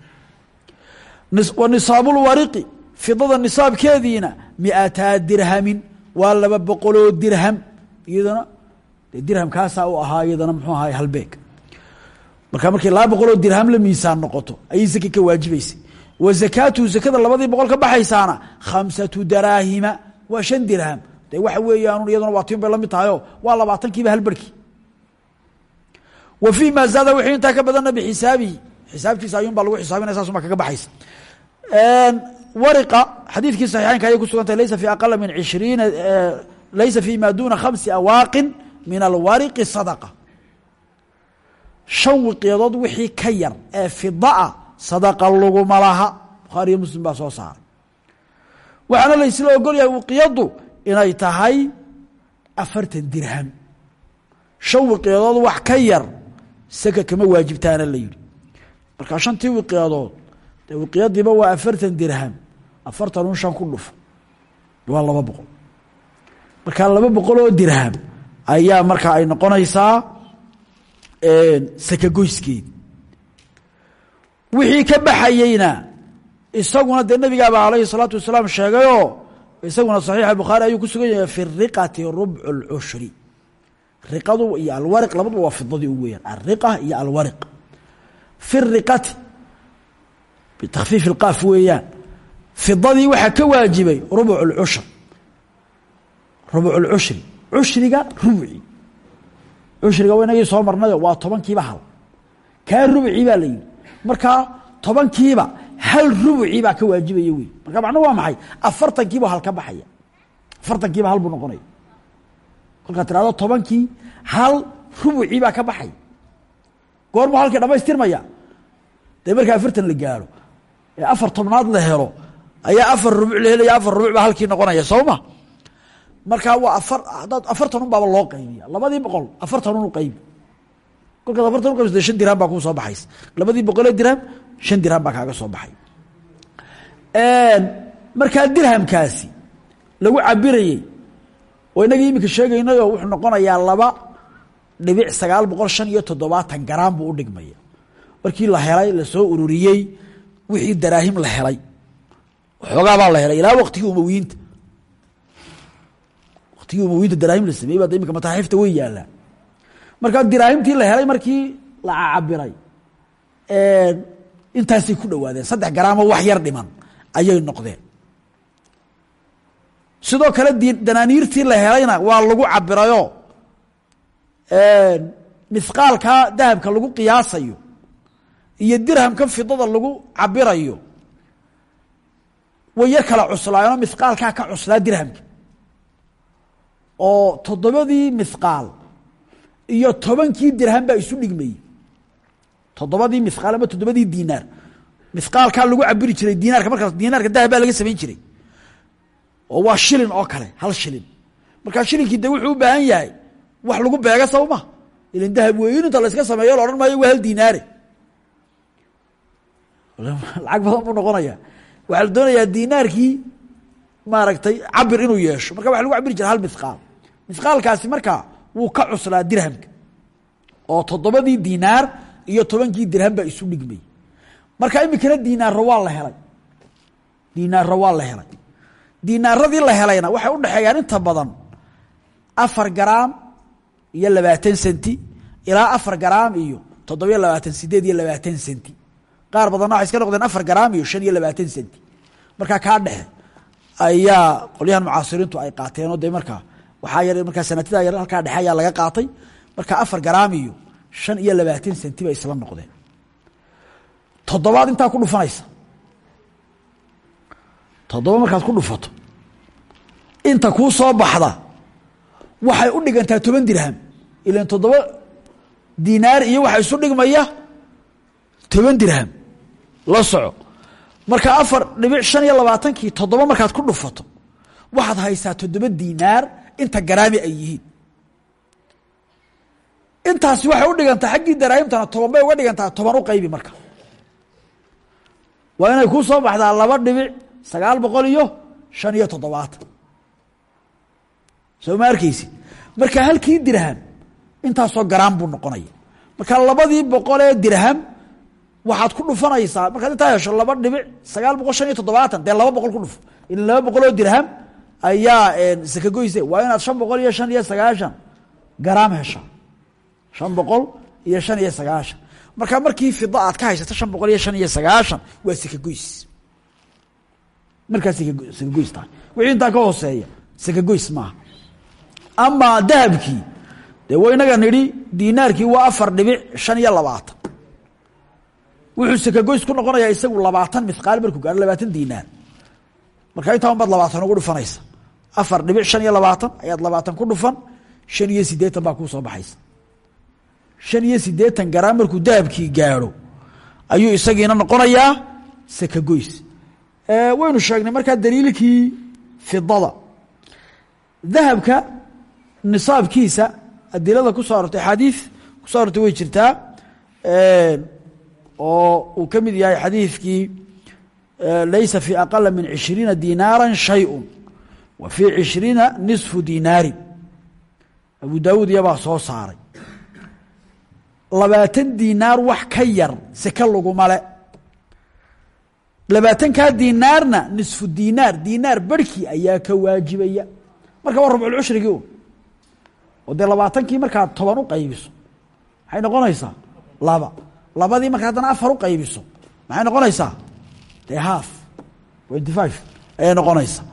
wa nisaabulwariqi fidada nisaabkeediina miataa dirhamin. Waa laba boqoloo dirham. Iyadana dirhamkaasaa u ahaa iyadana muxuu ahaay halbeeg marka markay laba boqoloo dirham la miisaan noqoto ayay zake ka waajibaysay. Wa zakaatuhu zakada labadii boqol ka baxaysaana khamsatu daraahima. Waa shan dirham. Dee waxa weeyaan iyaduna waa tin bay la mid tahayo waa labaatankiiba hal barhkii wa fii maa zaada wixii intaa ka badanna bixisaabihi xisaabtiisa ayuun baa lagu xisaabinaya saasuma kaga baxaysa wariqa xadiidkii saxiixeynka ayay ku sugantahay laysa fi aqala min ishriina laysa fi ma duna khamsi awaaqin min alwariqi sadaqa. Shan wiqyadood wixii ka yar ee fidaa sadaqa laguma laha. Bukhaariyo muslim baa soo saaray. Waxaana la isla ogolyahay wiqyadu inay tahay afartan dirham. Shan wiqyadood wax ka yar saka kama waajibtaana la yihi marka shantii wiqyadood wiqyadiiba waa afartan dirham. Afartan un shan ku dhufo waa laba boqol. Markaa laba boqol oo dirham ayaa markaa ay noqonaysaa sakagoyskeed. Wixii ka baxayeyna isaguna dee nabigaaba alayhi salaatu wasalaam sheegayoo isaguna saxiixa bukhaari ayuu ku sugan yahay fi riqati rubcu اlcushri riqadu iyo alwariq labaduba waa fidadii u weyaan bitakfiif ilqaaf weeyaan fidadii waxaa ka waajibay rubuc lcushr rubuc lcushri cushriga rubuci cushriga waynagii soo marnayo waa tobankiiba hal kaa rubuci baa la yidhi markaa tobankiiba hal rubuci baa ka waajibaya wey marka macnuhu waa maxay afartankiiba hal ka baxaya afartankiiba hal buu noqonaya kolkaad tirahdo tobankii hal rubucii baa ka baxaya goormuu halkii dhamaystirmaya dee markaa afartan la gaaro ee afar tobnaad la helo ayaa afar rubuc la helaya afar rubuc baa halkii noqonaya soo ma? Markaa waa afar haddaad afartan un baaba loo qaybiya labadii boqol afartan un qaybi. Kolkaad afartan u qaybsata shan dirham baa kuu soo baxaysa. Labadii boqolee dirham shan dirham baa kaaga soo baxay. Markaa dirhamkaasi lagu cabirayey oo inagii iminka sheegaynayoo wuxuu noqonayaa laba dhibic sagaal boqol shan iyo toddobaatan garaam buu u dhigmaya. Markii la helay la soo ururiyey wixii daraahim la helay. Waxoogaa baa la helay. Ilaa waqtigii umawiyiinta waqtigii umawiyiinta daraahim la sameeyey baa imika mataaxiifta way yaallaan. Markaa diraahimtii la helay markii la cabiray intaasay ku dhowaadeen. Saddex garaamoo wax yar dhiman ayay noqdeen. Sidoo kale danaaniirtii la helayna waa lagu cabirayo mihqaalkaa dahabka lagu qiyaasayo iyo dirhamka fidada lagu cabirayo way yar kala cuslaayeenoo mihqaalkaa ka cuslaa dirhamka oo toddobadii mihqaal iyo tobankii dirham baa isu dhigmayey toddobadii mihqaal ama toddobadii diinaar mihqaalkaa lagu cabiri jiray diinaarka markaas diinaarka dahab baa laga samayn jiray. Oo waa shilin oo kale hal shilin. Markaa shilinkii de wuxuu u baahan yahay wax lagu beega sawma ilan dahab weyn inta la iska sameeyo la odhan maayo waa hal diinaare lacag badan buu noqonaya waxaa la doonayaa diinaarkii maaragtay cabir inuu yeesho. Marka waxa lagu cabiri jira hal mihqaal mihqaalkaasi markaa wuu ka cuslaa dirhamka. Oo toddobadii diinaar iyo tobankii dirham baa isu dhigmay. Marka imikana diinaarro waa la helay. Diinaarro waa la helay. Diinaaradii la helayna waxay udhexeeyaan inta badan afar garaam iyo labaatan senti ilaa afar garaam iyo toddobiyo labaatan sideed iyo labaatan senti qaar badanna waxay iska noqdeen afar garaam iyo shan iyo labaatan senti. Markaa kaa dhexe ayaa qolyahan mucaasiriintu ay qaateen oo dee markaa waxaa yar markaa sanatida yar halkaa dhexe ayaa laga qaatay. Marka afar garaam iyo shan iyo labaatan senti bay isla noqdeen. Toddobaad intaa ku dhufanaysa. Toddoba markaad ku dhufato inta kuu soo baxda waxay u dhigantaa toban dirham. Ilan toddoba dinaar iyo waxaa isu dhigmaya toban dirham la soco. Marka afar dhibic shan iyo labaatankii toddoba markaad ku dhufato waxaad haysaa toddoba dinaar inta garaami ay yihiin. Intaasi waxay u dhigantaa xaggii daraahimtana toban bay uga dhigantaa toban u qaybi marka. Waa inay kuu soo baxdaa laba dhibic sagaal boqol iyo shan iyo toddobaatan soo ma marka halkii dirham intaasoo garaam buu noqonaya. Marka labadii boqol ee dirham waxaad ku dhufanaysaa. Markaad intaa hesho laba dhibic sagaal boqol shan iyo toddobaatan dee laba boqol ku dhufo ila laba boqol oo dirham ayaa sakagoyse waa inaad shan boqol iyo shan iyo sagaashan garaam heshaa shan boqol iyo shan iyo sagaashan. Marka markii fida aad ka haysato shan boqol iyo shan iyo sagaashan waa sakagoys markaa sakagoys tahay. Wixii intaa ka hooseeya sakagoys maaha. Amaa dahabkii dee wa inaga nidhi dinaarkii waa afar dhibic shan iyo labaatan wuxuu sakagoys ku noqonayaa isagu labaatan mihqaal markuu gaaro labaatan dinaar marka intaa baad labaatan ugu dhufanaysa. Afar dhibic shan iyo labaatan ayaad labaatan ku dhufan shan iyo siddeetan baa kuu soo baxaysa. Shan iyo siddeetan garaam markuu dahabkii gaadho ayuu isagiina noqonayaa sakagoys waynu sheegnay markaa daliilkii fidada dahabka nisaabkiisa adilada ku soo arortay ku soo way jirtaa oo uu ka mid yahay xadiidkii laysa fii aqala min cishriina dinaara shayءu wa fii cishriina nisfu dinaarin. Abu daawuud iyabaa soo saaray. Labaatan dinaar wax ka yar seke laguma le labaatankaa dinaarna nisfu dinaar dinaar barhkii ayaa ka waajibaya. Marka waa rubculcushrigii un oo dee labaatankii markaad toban u qaybiso. Maxay noqonaysaa? Laba labadii markaa haddana afar u qaybiso. Maxay noqonaysaa? Dee haaf twenty five. Ayay noqonaysaa.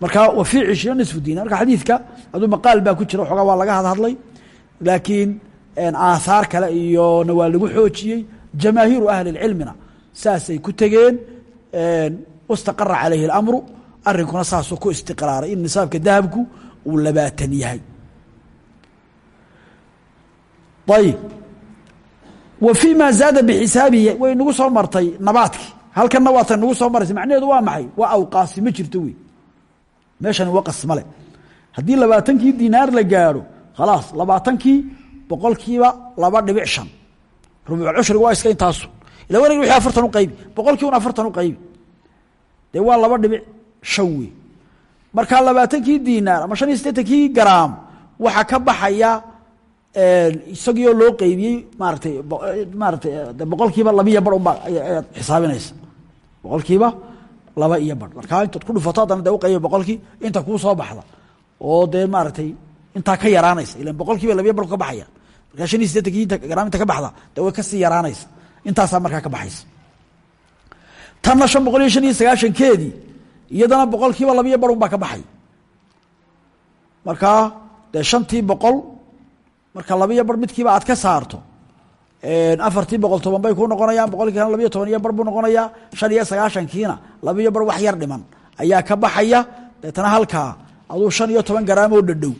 Marka wa fii cishriin nisfu dinar marka xadiidka aduu maqaal baa ku jira waxoogaa waa laga hadhadlay laakiin aahaar kale iyona waa lagu xoojiyey jamaahiiru ahli اlcilmina saasay ku tegeen wastaqara calayhi اlamru arinkuna saasuu ku istiqraaray. In nisaabka dahabku uu labaatan yahay. Ayib wa fii ma zaada bixisaabihi way nagu soo martay nabaadki halkanna waata nagu soo maraysa macnaheedu waa maxay? Waa awqaasi ma jirto wey. Meeshani waqas male haddii labaatankii dinaar la gaadho khalaas labaatankii boqolkiiba laba dhibic shan. Rubuucushriga waa iska intaasu. Ila wareeg wixii afartan u qaybi. Boqolkii un afartan u qaybi. Dee waa laba dhibic shan wey. Markaa labaatankii dinaar ama shan iyo siddeetankii garaam waxaa ka baxaya isagiioo loo qeybiyey maaratay maaratay boqolkiiba laba iyo bar unbaa ayaad xisaabinaysa. Boqolkiiba laba iyo bar. Markaa intaad ku dhufato haddana dee uqaybi boqolkii inta kuu soo baxda. Oo dee maaragtay intaa ka yaraanaysa. Ilan boqolkiiba labiya bar ka baxaya. Markaa shan iyo siddeetankii inta garaam inta ka baxda dee way ka sii yaraanaysa. Intaasaa markaa ka baxaysa. Tanna shan boqol iyo shan iyo sagaashankeedii iyadana boqolkiiba labiyo bar un baa ka baxay. Markaa dee shantii boqol marka labiyo bar midkiiba aad ka saarto. Afartii boqol toban bay ku noqonayaan boqolkiina labiyo toban iyo bar buu noqonayaa shan iyo sagaashankiina labiyo bar wax yar dhiman. Ayaa ka baxaya deetana halkaa aduu shan iyo toban garaam oo dhadhow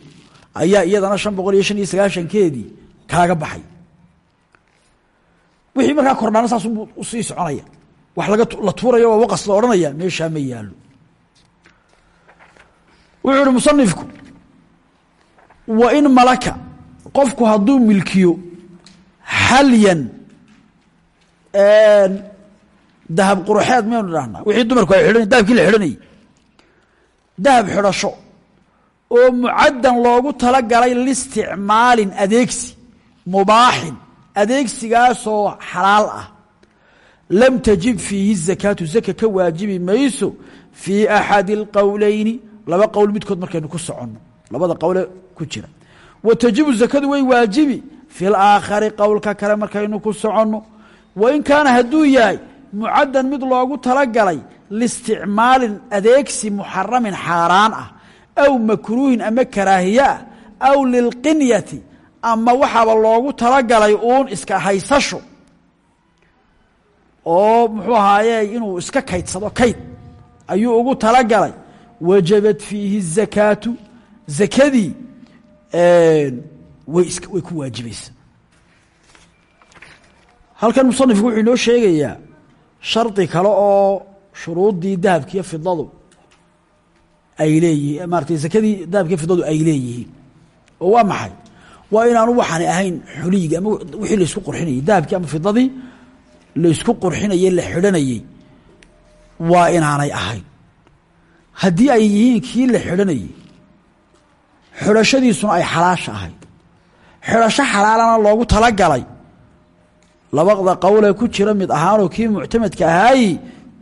ayaa iyadana shan boqol iyo shan iyo sagaashankeedii kaaga baxay. Wixii markaa kordhaana saas u sii soconaya. Wax laga la tuurayo waa waqas la odhanaya meeshaa ma yaalo wuxuu ihi musanifku wa in malaka qofku hadduu milkiyo xalyan dahab quruxeed maynu dhahnaa wixii dumarku ay xidhan dahabkii la xidhanayay. Dahab xidhasho oo mucaddan loogu talagalay listicmaalin adeegsi mubaaxin adeegsigaasoo xalaal ah. Lam tajib fiihi zakaatu zaka ka waajibi mayso fii axadi اlqowleyni laba qowl midkood markaynu ku soconno. Labada qowle ku jira wa tajibu zakadu way waajibi. Fi laakhari qowlka kale markaynu ku soconno wain kaana hadduu yahay mucaddan mid loogu talagalay liisticmaalin adeegsi muxaramin xaaraan ah aw makruuhin ama karaahiye ah aw lilqinyati ama waxaaba loogu talagalay uun iska haysasho oo muxuu ahaaye inuu iska kaydsado kayd ayuu ugu talagalay. Wajabat fiihi الzakaatu zakadii way is way ku waajibaysa halkan musanifku wuxuu inoo sheegayaa shardi kale oo shuruuddii dahabkiiyo fidadu ay leeyihiin maaratay zakadii dahabkiiyo fidadu ay leeyihiin. Oo waa maxay? Waa inaanu waxaani ahayn xuliyiga ama wixii laysku qurxinayey dahabkii ama fidadii laysku qurxinayey la xidhanayey waa inaanay ahayn. Haddii ay yihiin kii la xidhanayey xidhashadiisuna ay xalaasha ahayd. Xidhasho xalaalana loogu talagalay. Labada qowlee ku jira mid ahaanoo kii muctamadka ahaayi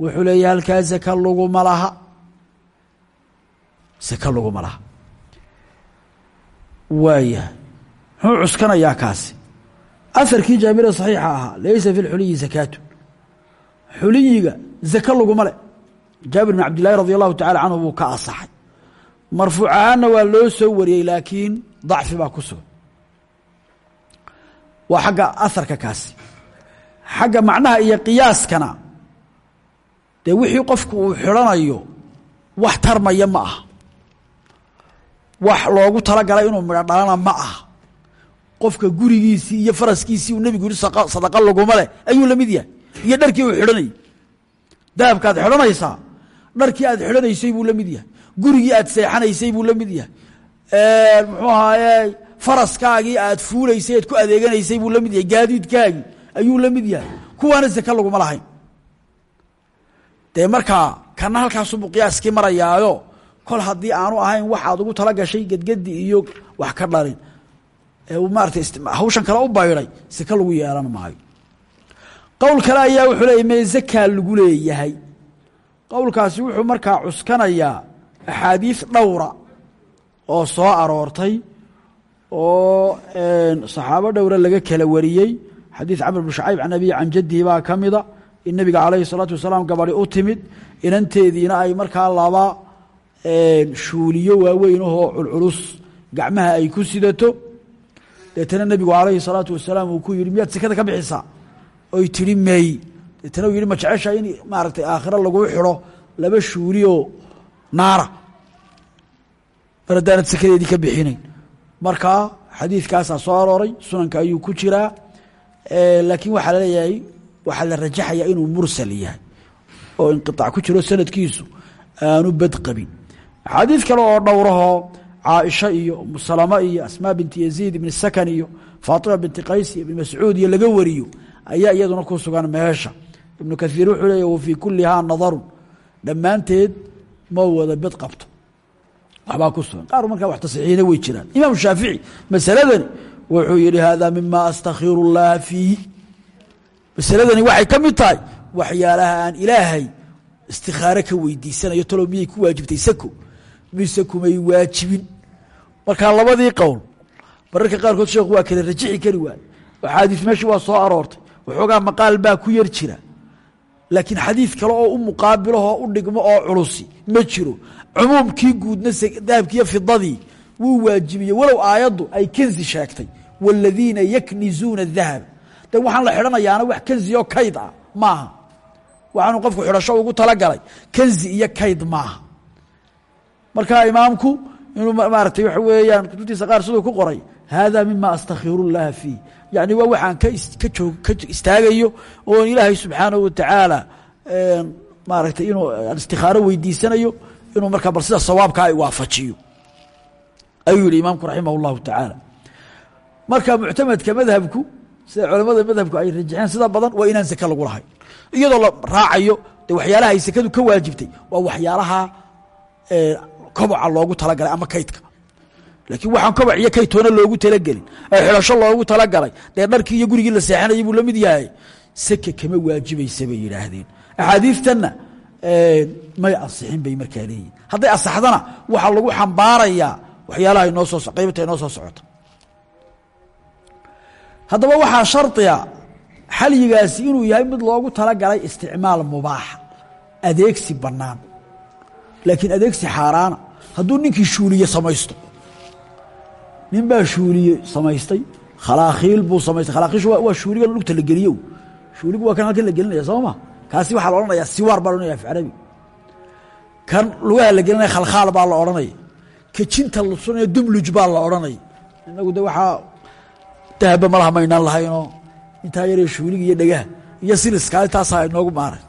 wuxuu leeyahay halkaa zaka laguma laha. Zaka laguma laha. Waayahay muxuu cuskanayaa kaasi. Aharkii jaabire saxiixa ahaa laysa fi lxuliyi zakaatu xuliyiga zaka laguma le. Jaabir bin cabdillahi radi allahu tacala canhu buu ka asaxay marfuuc ahaanna waa loo soo wariyey laakiin dacfi baa ku sugan waa xagga aharka kaasi. Xagga macnaha iyo qiyaaskana dee wixii qofku uu xidhanayo wax tarmaya ma aha. Wax loogu talagalay inuu midho dhalana ma aha. Qofka gurigiisii iyo faraskiisii uu nebigu yihi sadaqa laguma leh. Ayuu la mid yahay. Iyo dharkii uu xidhanayay. Dahabkaad xidhanaysaa dharkii aad xidhanaysay buu la mid yahay gurigii aad seexanaysay buu la mid yahay. Muxuu ahaaye faraskaagii aad fuulaysay aad ku adeeganaysay buu la mid yahay. Gaadiidkaagii ayuu la mid yahay. Kuwaana zaka laguma lahayn. Dee markaa kana halkaasubuu qiyaaskii marayaayo. Kol haddii aanu ahayn waxaad ugu tala gashay gedgedi iyo wax ka dhalin hawshan kale u bayday saka lagu yeelan maayo. Qowl kale ayaa wuxuu leeyay mee zakaa lagu leeyahay? Qowlkaasi wuxuu markaa cuskanayaa axaadiis dhowra oo soo aroortay oo saxaabo dhowra laga kala wariyey. Xadiid camr bn shacayb can abiyi can jadihi baa ka mida. In nabiga calayhi salaatu wasalaam gabadhi u timid. Inanteediina ay markaa laba shuuliyo waaweyn ahoo culculus gacmaha ay ku sidato. Deetana nebigu calayhi salaatu wasalaam uu ku yihi miyaad sekada ka bixisaa oy tihi meey deetana uu yihi ma jecesha in maaragtay aakhiro laguu xidho laba shuulioo naara. Mar haddaanad sekadeedii ka bixinayn. Markaa xadiidkaasaa soo arooray sunanka ayuu ku jiraa. Laakiin waxaa la leeyahay waxaa la rajaxayaa inuu mursal yahay. Oo inqiطac ku jiro sanadkiisu aanu bad qabin. Axaadiid kale oo dhowrahoo caaisha iyo umusalama iyo asmaa binti yaziid ibni sakan iyo faatima binti qays iyo ibni mascuud iyo laga wariyo ayaa iyaduna ku sugan meesha. Ibnu kaiir wuxuu leeya wafii kulihaa nadarun. Dhammaanteed ma wada bed qabto. Waxbaa ku sugan. Qaar markaa wax tasxiixina way jiraan. Imaam shaafici masaladani wuxuu yihi hada mima astakhiru اllaha fiihi. Masaladani waxay ka mid tahay waxyaalaha aan ilaahay istikaare ka weydiisanayo talow miyay ku waajibtay? Sako. Mise kumay waajibin. Markaa labadii qowl mararka qaarkood sheekhu waa kala rajixi kari waaye axaadiis meeshii waa soo aroortay. Waxoogaa maqaal baa ku yar jira laakiin xadiid kale oo u muqaabilahoo u dhigmo oo culusi ma jiro. Cumuumkii guudna dahabkiiyo fidadii wuu waajibiyey. Walow aayaddu ay kenzi sheegtay. Waaladiina yaknizuuna adahaba de waxaan la xidhanayaana wax kenzi oo kayd ah maaha. Waxaanu qofku xidhasho ugu talagalay. Kenzi iyo kayd maaha. Marka imaamku inuu maaragtay waxa weeyaan kutubtiisa qaar siduu ku qoray haadaa mima astakhiru llaha fiih yani waa waxaan ka joog ka istaagayo oon ilaahay subxaanaه watacaala maaragtay inuu istikaaro weydiisanayo inuu markaa bal sida sawaabkaa ay waafajiyo. Ayuu yihi imaamku raximah اllahu tacaala marka muctamadka madhabku sida culamada madhabku ay rajexeen sida badan waa inaan seke lagu lahayn. Iyadoo la raacayo de waxyaalaha ay sekadu ka waajibtay waa waxyaalaha koboca loogu talagalay ama kaydka laakiin waxaan koboc iyo kayd toona loogu talagelin. Ee xidhasho loogu talagalay. Dee dharkii iyo gurigii la seexanayay buu la yahay. Seke kama waajibaysa bay yidhaahdeen. Axaadiistanna may asixin bay markaa leeyihiin hadday asaxdana waxaa lagu xambaarayaa waxyaalaha inoo soo qaybta inoo soo socota. Haddaba waxaa shardiga xalyigaasi inuu yahay mid loogu talagalay isticmaal mubaaxa adeegsi bannaan. Laakiin adeegsi xaaraana. Hadduu ninkii shuuliye samaysto nin baa shuuliye samaystay? Khalaakiil buu samaystay. Khalaakiishu waa shuuliga lugta la geliyo shuuligu waa kan halkan la gelinaya soo kaasi waxaa la odhanaya siwaar baa la odhanaya af carabi. Kan lugaha la gelinaya khalkhaal baa la odhanaya kejinta la sunaya dumluj baa la odhanaya inagu de waxaa dahaba malaha maynaan lahaynoo intaa yaree shuuliga iyo dhegaha iyo siliska intaasaa inoogu maaray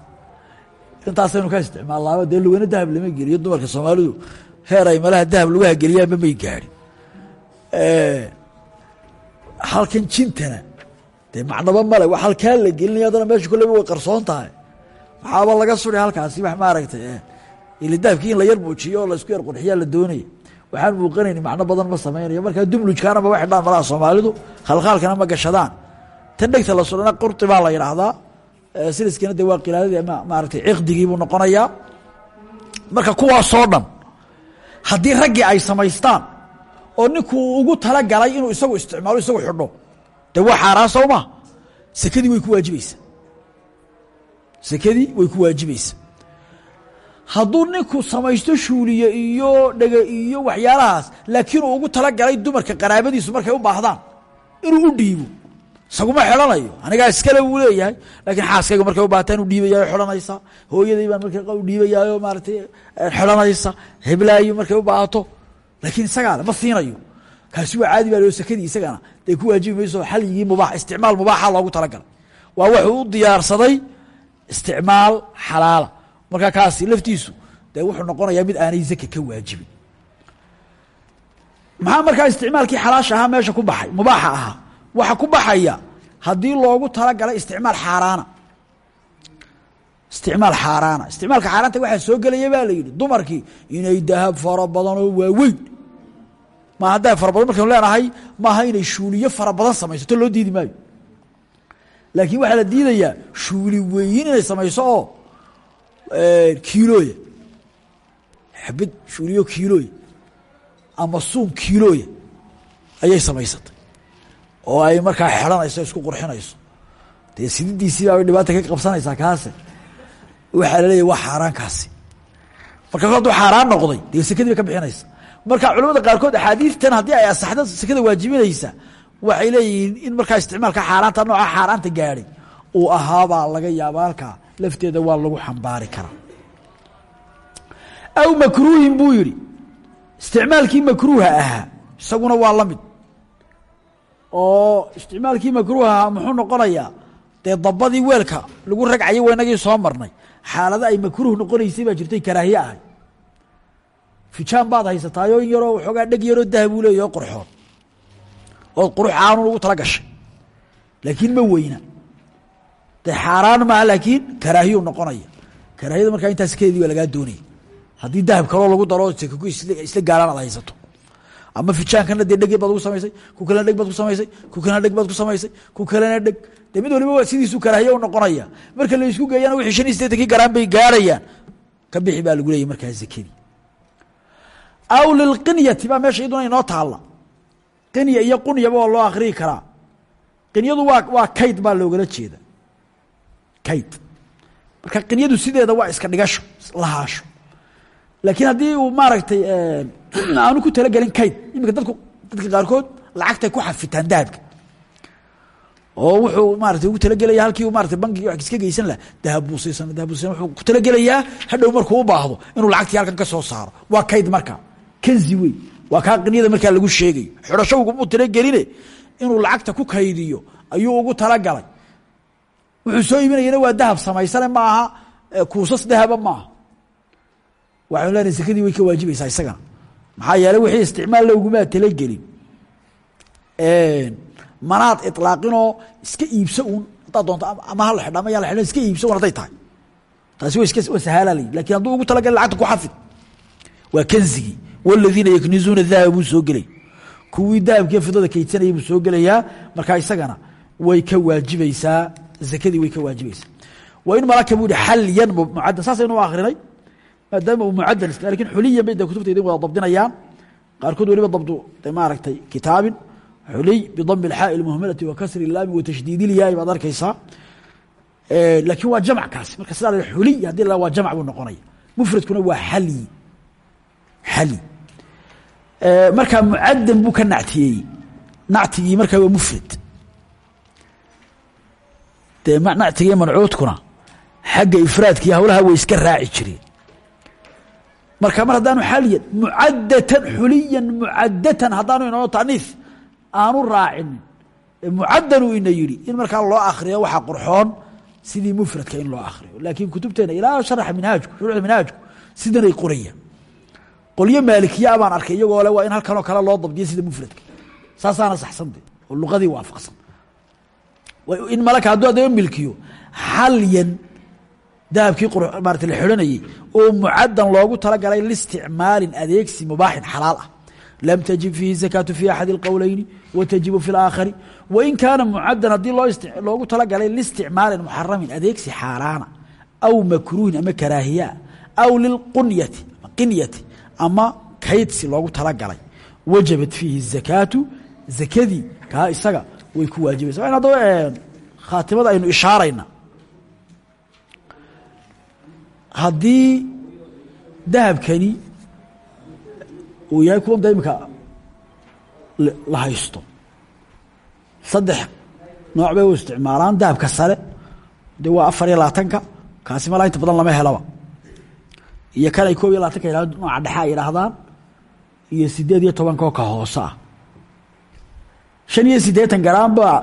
intaasaynu ka isticmaalaaba dee lugana dahab lama geliyo. Dumarka soomaalidu heer ay malaha dahab lugaha geliyaanba may gaadhin halkan jintana dee macnaba male wax halkaa la gelinaya haddana meesha kolleyba way qarsoon tahay waxaaba laga suri halkaasi wax maaragtay ili dahabkii in la yar muujiyo oo la isku yar qurxiyaa la doonaya waxaan muuqanayni macno badan ma samaynayo markaa dumlujkaanaba waxay dhaan malaha soomaalidu khalkhaalkana ma gashadaan. Tan dhegta la sudhana qurti baa la yidhaahdaa. Siliskana de waa qilaadadii ama maaratay ciqdigii buu noqonayaa. Marka kuwaasoo dhan haddii raggii ay samaystaan oo ninkuu ugu talagalay inuu isagu isticmaalo isagu xidho. De waa xaaraan soo ma sekadii way ku waajibaysaa. Sekadii way ku waajibaysaa. Hadduu ninku samaysto shuuliye iyo dhege iyo waxyaalahaas laakiin uu ugu talagalay dumarka qaraabadiisu markay u baahdaan inuu u dhiibo. Isaguma xidhanayo. Anigaa iskale wuu leeyahay. Laakiin xaaskayga markay u baahtaan u dhiibayaayo xidhanaysa. Hooyaday baan marka u dhiibayaayo maaratay xidhanaysa. Heblaayo markay u baahato laakiin isagaa le ma siinayo kaasi waa caadi baa loo sekadii isagana. Dee ku waajibi mayso xalyigii mubaax isticmaal mubaaxa loogu talagalay. Waa wuxuu u diyaarsaday isticmaal xalaala. Markaa kaasi laftiisu dee wuxuu noqonayaa mid aanay zaka ka waajibin. Maxaa markaa isticmaalkii xalaasha ahaa meesha ku baxay mubaaxa ahaa? Waxa ku baxaya haddii loogu talagalay isticmaal xaaraana. Isticmaal xaaraana. Isticmaalka xaaraanta waxaa soo gelaya baa la yidhi dumarkii inay dahab fara badan oo waaweyn maaha dahab fara badan markaynu leenahay maaha inay shuuliyo fara badan samayso to loo diidi maayo. Laakiin waxaa la diidayaa shuuli weyin inay samayso oo kiilooya xabid shuuliyo kiilooya ama suun kiilooya ayay samaysatay. Oo ay markaa xedhanayso isku qurxinayso. Dee sididiisii baa dhibaata ka qabsanaysaa kaase. Waxaa la leeyahy waa xaaraankaasi marka hadduu xaaraan noqday dee sekadii ka bixinaysa marka culamada qaarkood axaadiidtan haddii ay asaxdo sekada waajibinaysa waxay leeyihiin in markaa isticmaalka xaaraanta nooca xaaraanta gaadhay uu ahaabaa laga yaaba halkaa lafteeda waa lagu xambaari karaa. Aw makruuhin buu yidhi isticmaalkii makruuha ahaa isaguna waa la mid. Oo isticmaalkii makruuha ahaa muxuu noqonayaa dee dabadii weelka lagu ragcayay waa inagii soo marnay. Xaalado ay makruuh noqonaysay baa jirtay karaahiye ahay fijaan baad haysataayo in yaroo waxoogaa dheg yaroo dahab uu leeyaho qorxoon ood qurux aanun ugu tala gashay. laakiin ma weyna. dee xaaraan maaha laakiin karaahiyu noqonaya. karaahiyada markaa intaas keedii waa lagaa doonaya. haddii dahab kaloo lagu daro sekaku isla gaalaan aad haysato. Ama fijaankana dee dheg baad ugu samaysay ku kalena dheg baad ku samaysay ku kalena dheg baad ku samaysay ku kalena dheg. dee waliba waa sidiisuu karaahiye u noqonaya. marka la isku geeyana wixii shan iyo siddeetankii garaan bay gaarayaan. ka bixi baa lagu leeyay markaa zakadii aw lilqinyati baa meesha iyaduna inoo taalla. Qinya iyo qunyaba waa loo akriyi karaa. Qinyadu waa waa kayd baa loogala jeeda. Kayd. Marka qinyadu sideeda waa iska dhigasho lahaasho laakiin haddii uu maaragtay aanu ku talagelin kayd iminka dadku dadka qaarkood lacagtay ku xafitaan dahabka. Oo wuxuu maarata ugu talagelaya halkii maarata bankiga wa iska geysan laha dahab buu siisan dahab buu siisan wuxuu ku talagelayaa hadhow markuu u baahdo inuu lacagtii halkan ka soo saaro. Waa kayd marka kanzi wey waa kaa qiniyada markaa lagu sheegayo xidhasho ugumuu talageline inuu lacagta ku kaydiyo ayuu ugu talagalay wuxuu soo iibinayana waa dahab samaysane ma aha kuusas dahaba maaha. Waxaynu leenahay sekadii way ka waajibaysaa isagana. Maxaa yeeley wixii isticmaal lowgumaa talagelin manaad ilaaqinoo iska iibso uun. Haddaad doonto ama hala xidha yaa la iska iibso un tahay. Taasi wa iska waa sahaala layi laakiin hadduu ugu talagalay lacagta ku xafid. Waa kanzigii waladiina yaknizuuna dahaba buu soo gelay kuwii dahabkiiyo fidada kaydsanayay buu soo gelayaa markaa isagana way ka waajibaysaa zakadii way ka waajibaysaa wa in malaka buu yihi xalyan mucadan saasaynu u akrinay maadaama uu mucadan iska lakin xuliyan bay de kutubta idin wada dabdinayaan qaarkood weliba dabdu de maaragtay kitaabin xuliy bidami اlxaaءi اlmuhmalati wa kasri اlaami wa tashdiid ilyaai baad arkaysaa laakiin waa jamc kaasi marka sidaa la xuliy haddii la waa jamc buu noqonaya mufradkuna waa xali xali markaa mucadan buu ka nactiyey. Nactigii markaa waa mufrad dee nactigii mancuudkuna xagga ifraadka iyo hawlaha way iska raaci jireen. Marka mar haddaanu xaliyan mucadatan xuliyan mucadatan haddaanu inoo taniif aanu raacinin mucadanu ina yidhi in markaa loo akriyo waxaa qurxoon sidii mufradka in loo akriyo laakiin kutubteena ilaa sharaxa minhaajku shuruucda minhaajku sidanay qorayaan qolyo maalikiyaa baan arkay iyagoo le waa in halkanoo kale loo dabdiyo sida mufradka. Saasaana saxsante oo luqadii waafaqsan. In malaka hadduu adaba milkiyo xalyan dahabkii maarata la xidhanayey oo mucadan loogu talagalay listicmaalin adeegsi mubaaxin xalaal ah. Lam tajib fiihi zakaatu fi axadi اlqowleyni wa tajibu fi اlaakhari wain kaana mucadan haddii loogu talagalay listicmaalin muxaramin adeegsi xaaraana aw makruuhin ama karaahiyaa aw lilqunyati qinyati ama kaydsi loogu talagalay. Wajabat fiihi الzakaatu zakadii kaa isaga way ku waajibaysa waa in haddaba khaatimada aynu ishaarayna. Haddii dahabkani uu yahay kuwan da imika la haysto saddex nooc bay u isticmaalaan dahabka sare de waa afar iyo labaatanka kaasi malaa inta badan lama helaba iyo kan ay koob iyo labaatanka yihahdo nooca dhexe ay iyo sideed iyo tobanka oo ka hoose shan iyo siddeetan garaam baa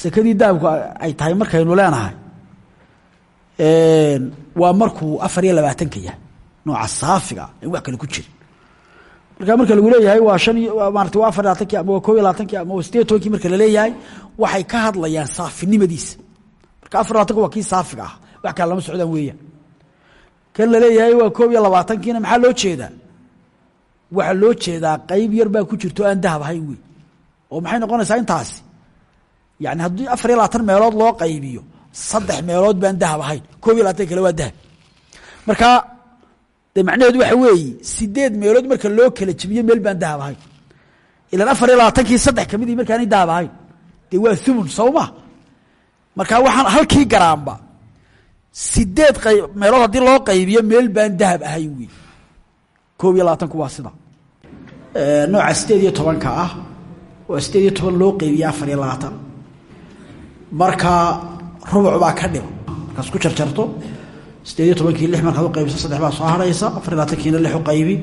sekadii dahabku ay tahay markaynu leenahay waa markuu afar iyo labaatanka yahay nooca saafiga an wax kale ku jirin. Marka marka lagu leeyahay waa han maarata waa afar ama waa koob iyo labatankii ama waa sideed tobankii marka la leeyahay waxay ka hadlayaan saafinimadiisa. Marka afar waa kii saafiga ah wax kale lama socdaan weeyaan kan la leeyahay waa koob iyo labaatankiina maxaa loo jeedaa? Waxaa loo jeedaa qeyb yar baa ku jirto aan dahab ahayn wey oo maxay noqonaysaa intaasi? Yani haddii afar iyo labaatan meelood loo qaybiyo saddex meelood baan dahab ahayn. Koob iyo labatan kale waa dahab. Marka de macnaheedu waxa weeye sideed meelood marka loo kala jebiyo meel baan dahab ahayn. Ilan afar iyo labaatankii saddex kamidii markaanay dahab ahayn. Dee waa thumun sawma? Marka waxaan halkii garaamba sideed meelood haddii loo qaybiyo meel baan dahab ahayn wey koob iyo labaatanku waa sida. Nooca sideed iyo tobanka ah waa sideed iyo toban loo qeybiye afar labaatan. Marka rubuc baa ka dhib markaas ku jarjarto sideed iyo tobankii lix markaad u qaybiso saddex baa soo harhaysa afar iyo labaatankiina u qaybi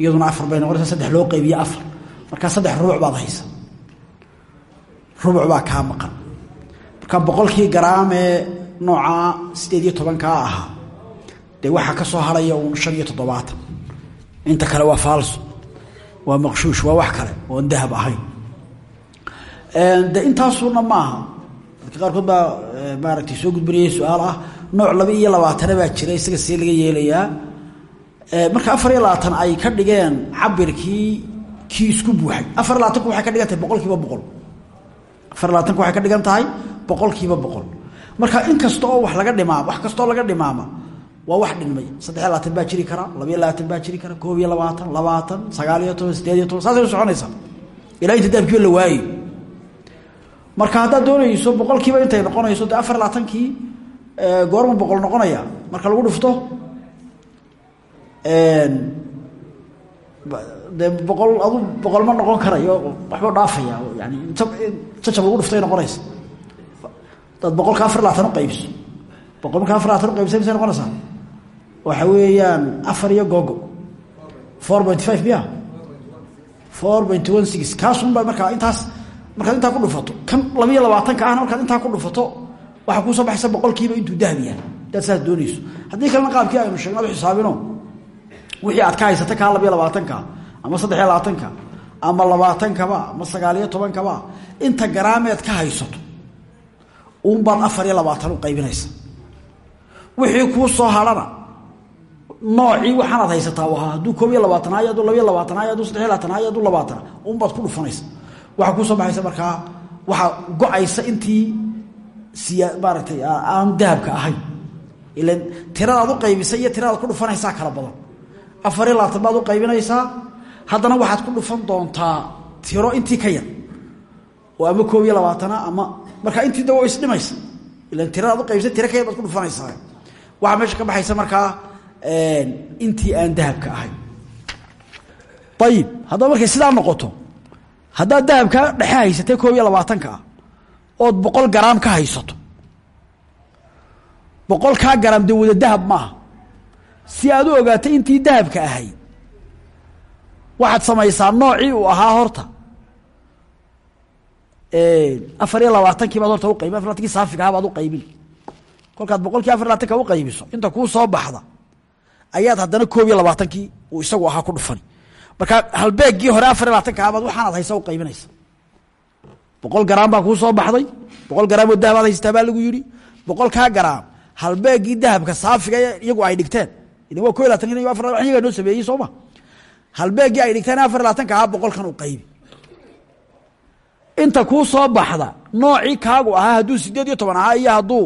iyaduna afar bay noqonaysa saddex loo qaybiye afar. Markaa saddex rubuc baad haysa. Rubuc baa kaa maqan. Marka boqolkii garaam ee nooca sideed iyo tobankaa ahaa. Dee waxaa ka soo harhaya uun shan iyo toddobaatan. Inta kale waa faalso waa maqshuush waa wax kale oon dahab ahayn. De intaasuna maaha dadka qaarkood baa maaragtay soo gudbinayay su'aal ah nooc laba iyo labaatana baa jira isaga see laga yeelayaa. Marka afar iyo ay ka dhigeen cabirkii kii isku buuxay. Afar iyo labaatanku ka dhigan tahay boqol kiiba boqol. Afar iyo labaatanku ka dhigan tahay boqol kiiba boqol marka in oo wax laga dhimaama wax kastaoo laga dhimaama waa wax dhinmay saddex iyo baa jiri kara laba iyo labaatan baa jiri kara koob iyo labaatan labaatan sagaal iyo toban sideed iyo toban saasay soconaysaa ilaa inta dahabkiiba la waayo marka haddaad doonayso boqolkiiba intay noqonayso de afar labaatankii goorma boqol noqonaya marka lagu dhufto dee boqol adu boqol ma noqon karayo waxba dhaafaya yani jajab lagu dhuftay noqonaysa dad boqolka afar labaatan qaybiso boqol marka afar labaatan uqaybisa misay noqonaysaa. Waxa weeyaan afar iyo gogo four point five miya four point intaas markaad intaa ku dhufato kan labiiyo labaatanka ahna markaad intaa ku dhufato waxaa kuusoo baxaysa boqolkiiba intuu dahab yahay. Hadaad saas doonayso. Haddii kalena qaabkii aynu sheegna adu xisaabino wixii aad ka haysata kaa labiyo labaatanka ama saddex iyo labaatanka ama labaatankaba ama sagaaliyo tobankaba inta garaameed ka haysato uunbaad afar iyo labaatan u qaybinaysa. Wixii kuu soo hadhana noocii waxaanaad haysataa ahaa hadduu koob iyo labaatan saddex iyo labaatan uunbaad ku dhufanaysa. Waxaa kuusoo baxaysa iyo tiradaad ka yar. Oo koob iyo ama markaa intii da isdhimaysa. Ilan tiradaad u qaybisay tiro ka yar baad ku dhufanaysaa waxaa meesha ka baxaysa markaa intii aan dahabka ahayn ayib haddaba markay sidaa noqoto haddaad dahabka dhexe haysatay koob iyo labaatanka ah ood boqol garaam ka haysato. Boqolkaa garaam dee wada dahab maaha si aad u ogaatay intii dahabka ahayd waxaad samaysaa noocii uu ahaa horta afar iyo labaatankii baad horta uqaybin afar labatankii saafiga ahaa baad uqaybin kolkaad boqolkii afar labaatanka uqaybiso inta kuu soo baxda ayaad haddana koob iyo labaatankii uu isagu ahaa ku dhufani markaa halbeeggii hore afar iyo labaatanka ahabaad waxaanaad haysa uqaybinaysa boqol garaam baa kuu soo baxday boqol garaam oo dahabaad haystaa baa lagu yidhi boqolkaa garaam halbeeggii dahabka saafiga iyagu ay dhigteen. Idan waa ko iyo labatan iyo afar noo sameeyey sooma halbeeggii ay dhigteen afar labaatanka ahaa boqolkan u qaybi inta kuu soo baxda noocii kaagu ahaa hadduu sideed iyo toban ahaa iyo hadduu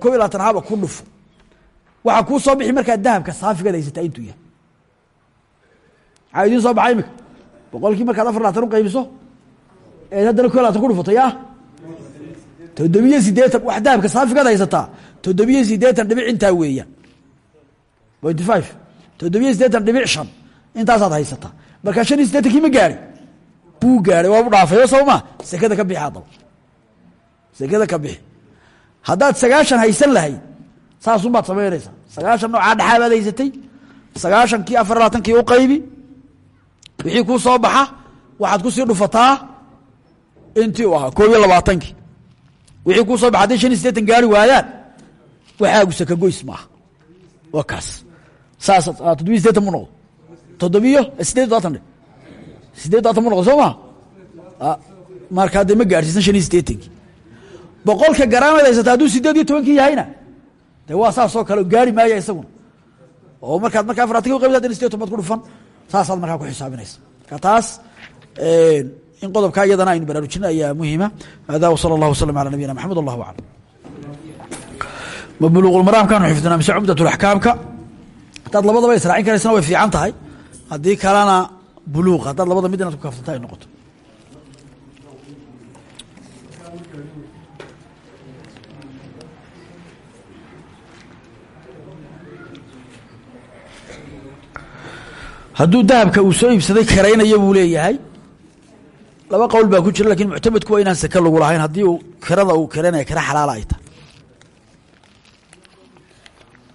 ko iyo labaatan ahaaba ku dhufo. Waxaa kuu soo bixi markaa dahabka saafigaad haysataa intuu yahay. Maxaa idiin soo baxay imika? Boqolkii markaad afar labatan u qaybiso eed haddana ko iyo labatan ku dhufato yaa? Toddobiyo sideetan wax dahabka saafigaad haysataa toddobiyo sideetan dhibic intaa weeyaan pointy five. Toddobiyo sideetan dhibic shan intaasaad haysataa markaa shan iyo sideetankii ma gaari buu gaaray waabu dhaafayo sawma sekada ka bixi haddaba sekada ka bixi. Haddaad sagaashan haysan lahayd saasunbaad samaynaysaa sagaashan noocaa dhexaa baad haysatay sagaashankii afar labaatankii u qaybi wixii kuu soo baxa waxaad ku sii dhufataa intii u ahaa koob iyo labaatankii. Wixii kuu soo baxa hadday shan iyo sideetan gaari waayaan waxaagu sakagoys maaha. Waa kaas. Saas toddobiyo sideetan mu noqdo. Toddobiyo sideed dobaatan dhe sideed dobaatan mu noqdo soo maa markaa dee ma gaadhsiisan shan iyo sideetankii boqolka garaamaad haysata hadduu sideed iyo tobankii yahayna? De waa saasoo kale gaari maaya isaguna. Oo markaad marka afaratan u qaybsa hadana sideed toban baad ku dhufan saasaad markaa ku xisaabinaysa. Marka taas in qodobkaa iyadana aynu baraarujina ayaa muhima hada wsala allah waslm ala nabiyina maxamed allahu aclam ma buluuqulmaraamkaanu xifdinaa mise cumdatulaxkaamka haddaad labadaba israacin karaysana way fiican tahay. Haddii kalena buluuq haddaad labada mid inaad ku kaftanta ay noqoto hadduu dahabka uu soo iibsaday karaynaya buu leeyahay laba qowl baa ku jira laakiin muctamadku waa inaan sake lagu lahayn haddii uu kirada uu karaynaya kira xalaala ay tahay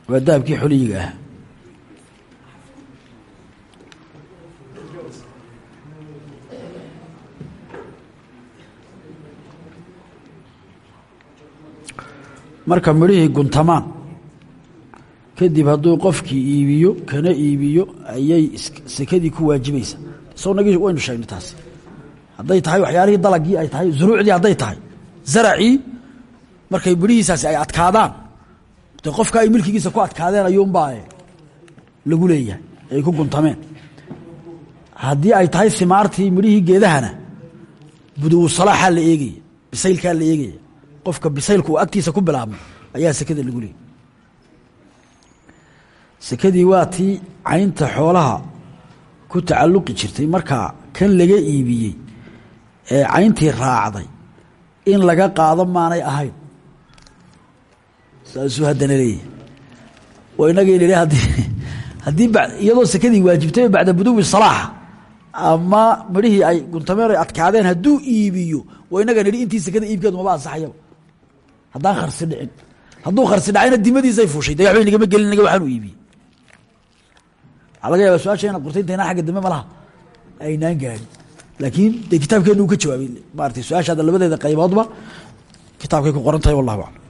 waa dahabkii xoliyiga ah marka midhihii guntamaan kadib hadduu qofkii iibiyo kana iibiyo ayay sekadii ku waajibaysa. Soonagii waynu sheegnay taas. Hadday tahay waxyaalihii dalagii ay tahay zuruucdii hadday tahay. Zaracii markay midhihiisaasi ay adkaadaan. De qofka ay milkigiisa ku adkaadeen ayuunbaa lagu leeyahay ay ku guntameen. Haddii ay tahay simaartii midhihii geedahana buduwu salaaxaa la eegaya bisaylkaa la eegaya qofka bisaylku uu agtiisa ku bilaabmay ayaa sekada lagu leeyay. Sekadii waa tii caynta xoolaha ku tacalluqi jirtay. Markaa kan laga iibiyey ee cayntii raacday in laga qaado maanay ahayn. Saasuu haddana leeyahy oo inagii nidhi haddii haddii iyadoo sekadii waajibtay bacda buduwi salaaxa ama midhihii ay guntameen ay adkaadeen hadduu iibiyo waa inaga nidhi intii sekada iibkeedu maba ansaxayaba haddaan kharsi dhicin. Hadduu kharsi dhacayna dimadiisay fuushay. De waxba nagama naga waxaan u iibiyey waxaa laga yaaba su'aasha inaad qortay intaynaa xagga dambe malaha aynaan gaadhin laakiin dee kitaabkeenu uu ka jawaabay. Maarata su'aashaada labadeeda qayboodba kitaabkay ku qoran tahay wallahu aclam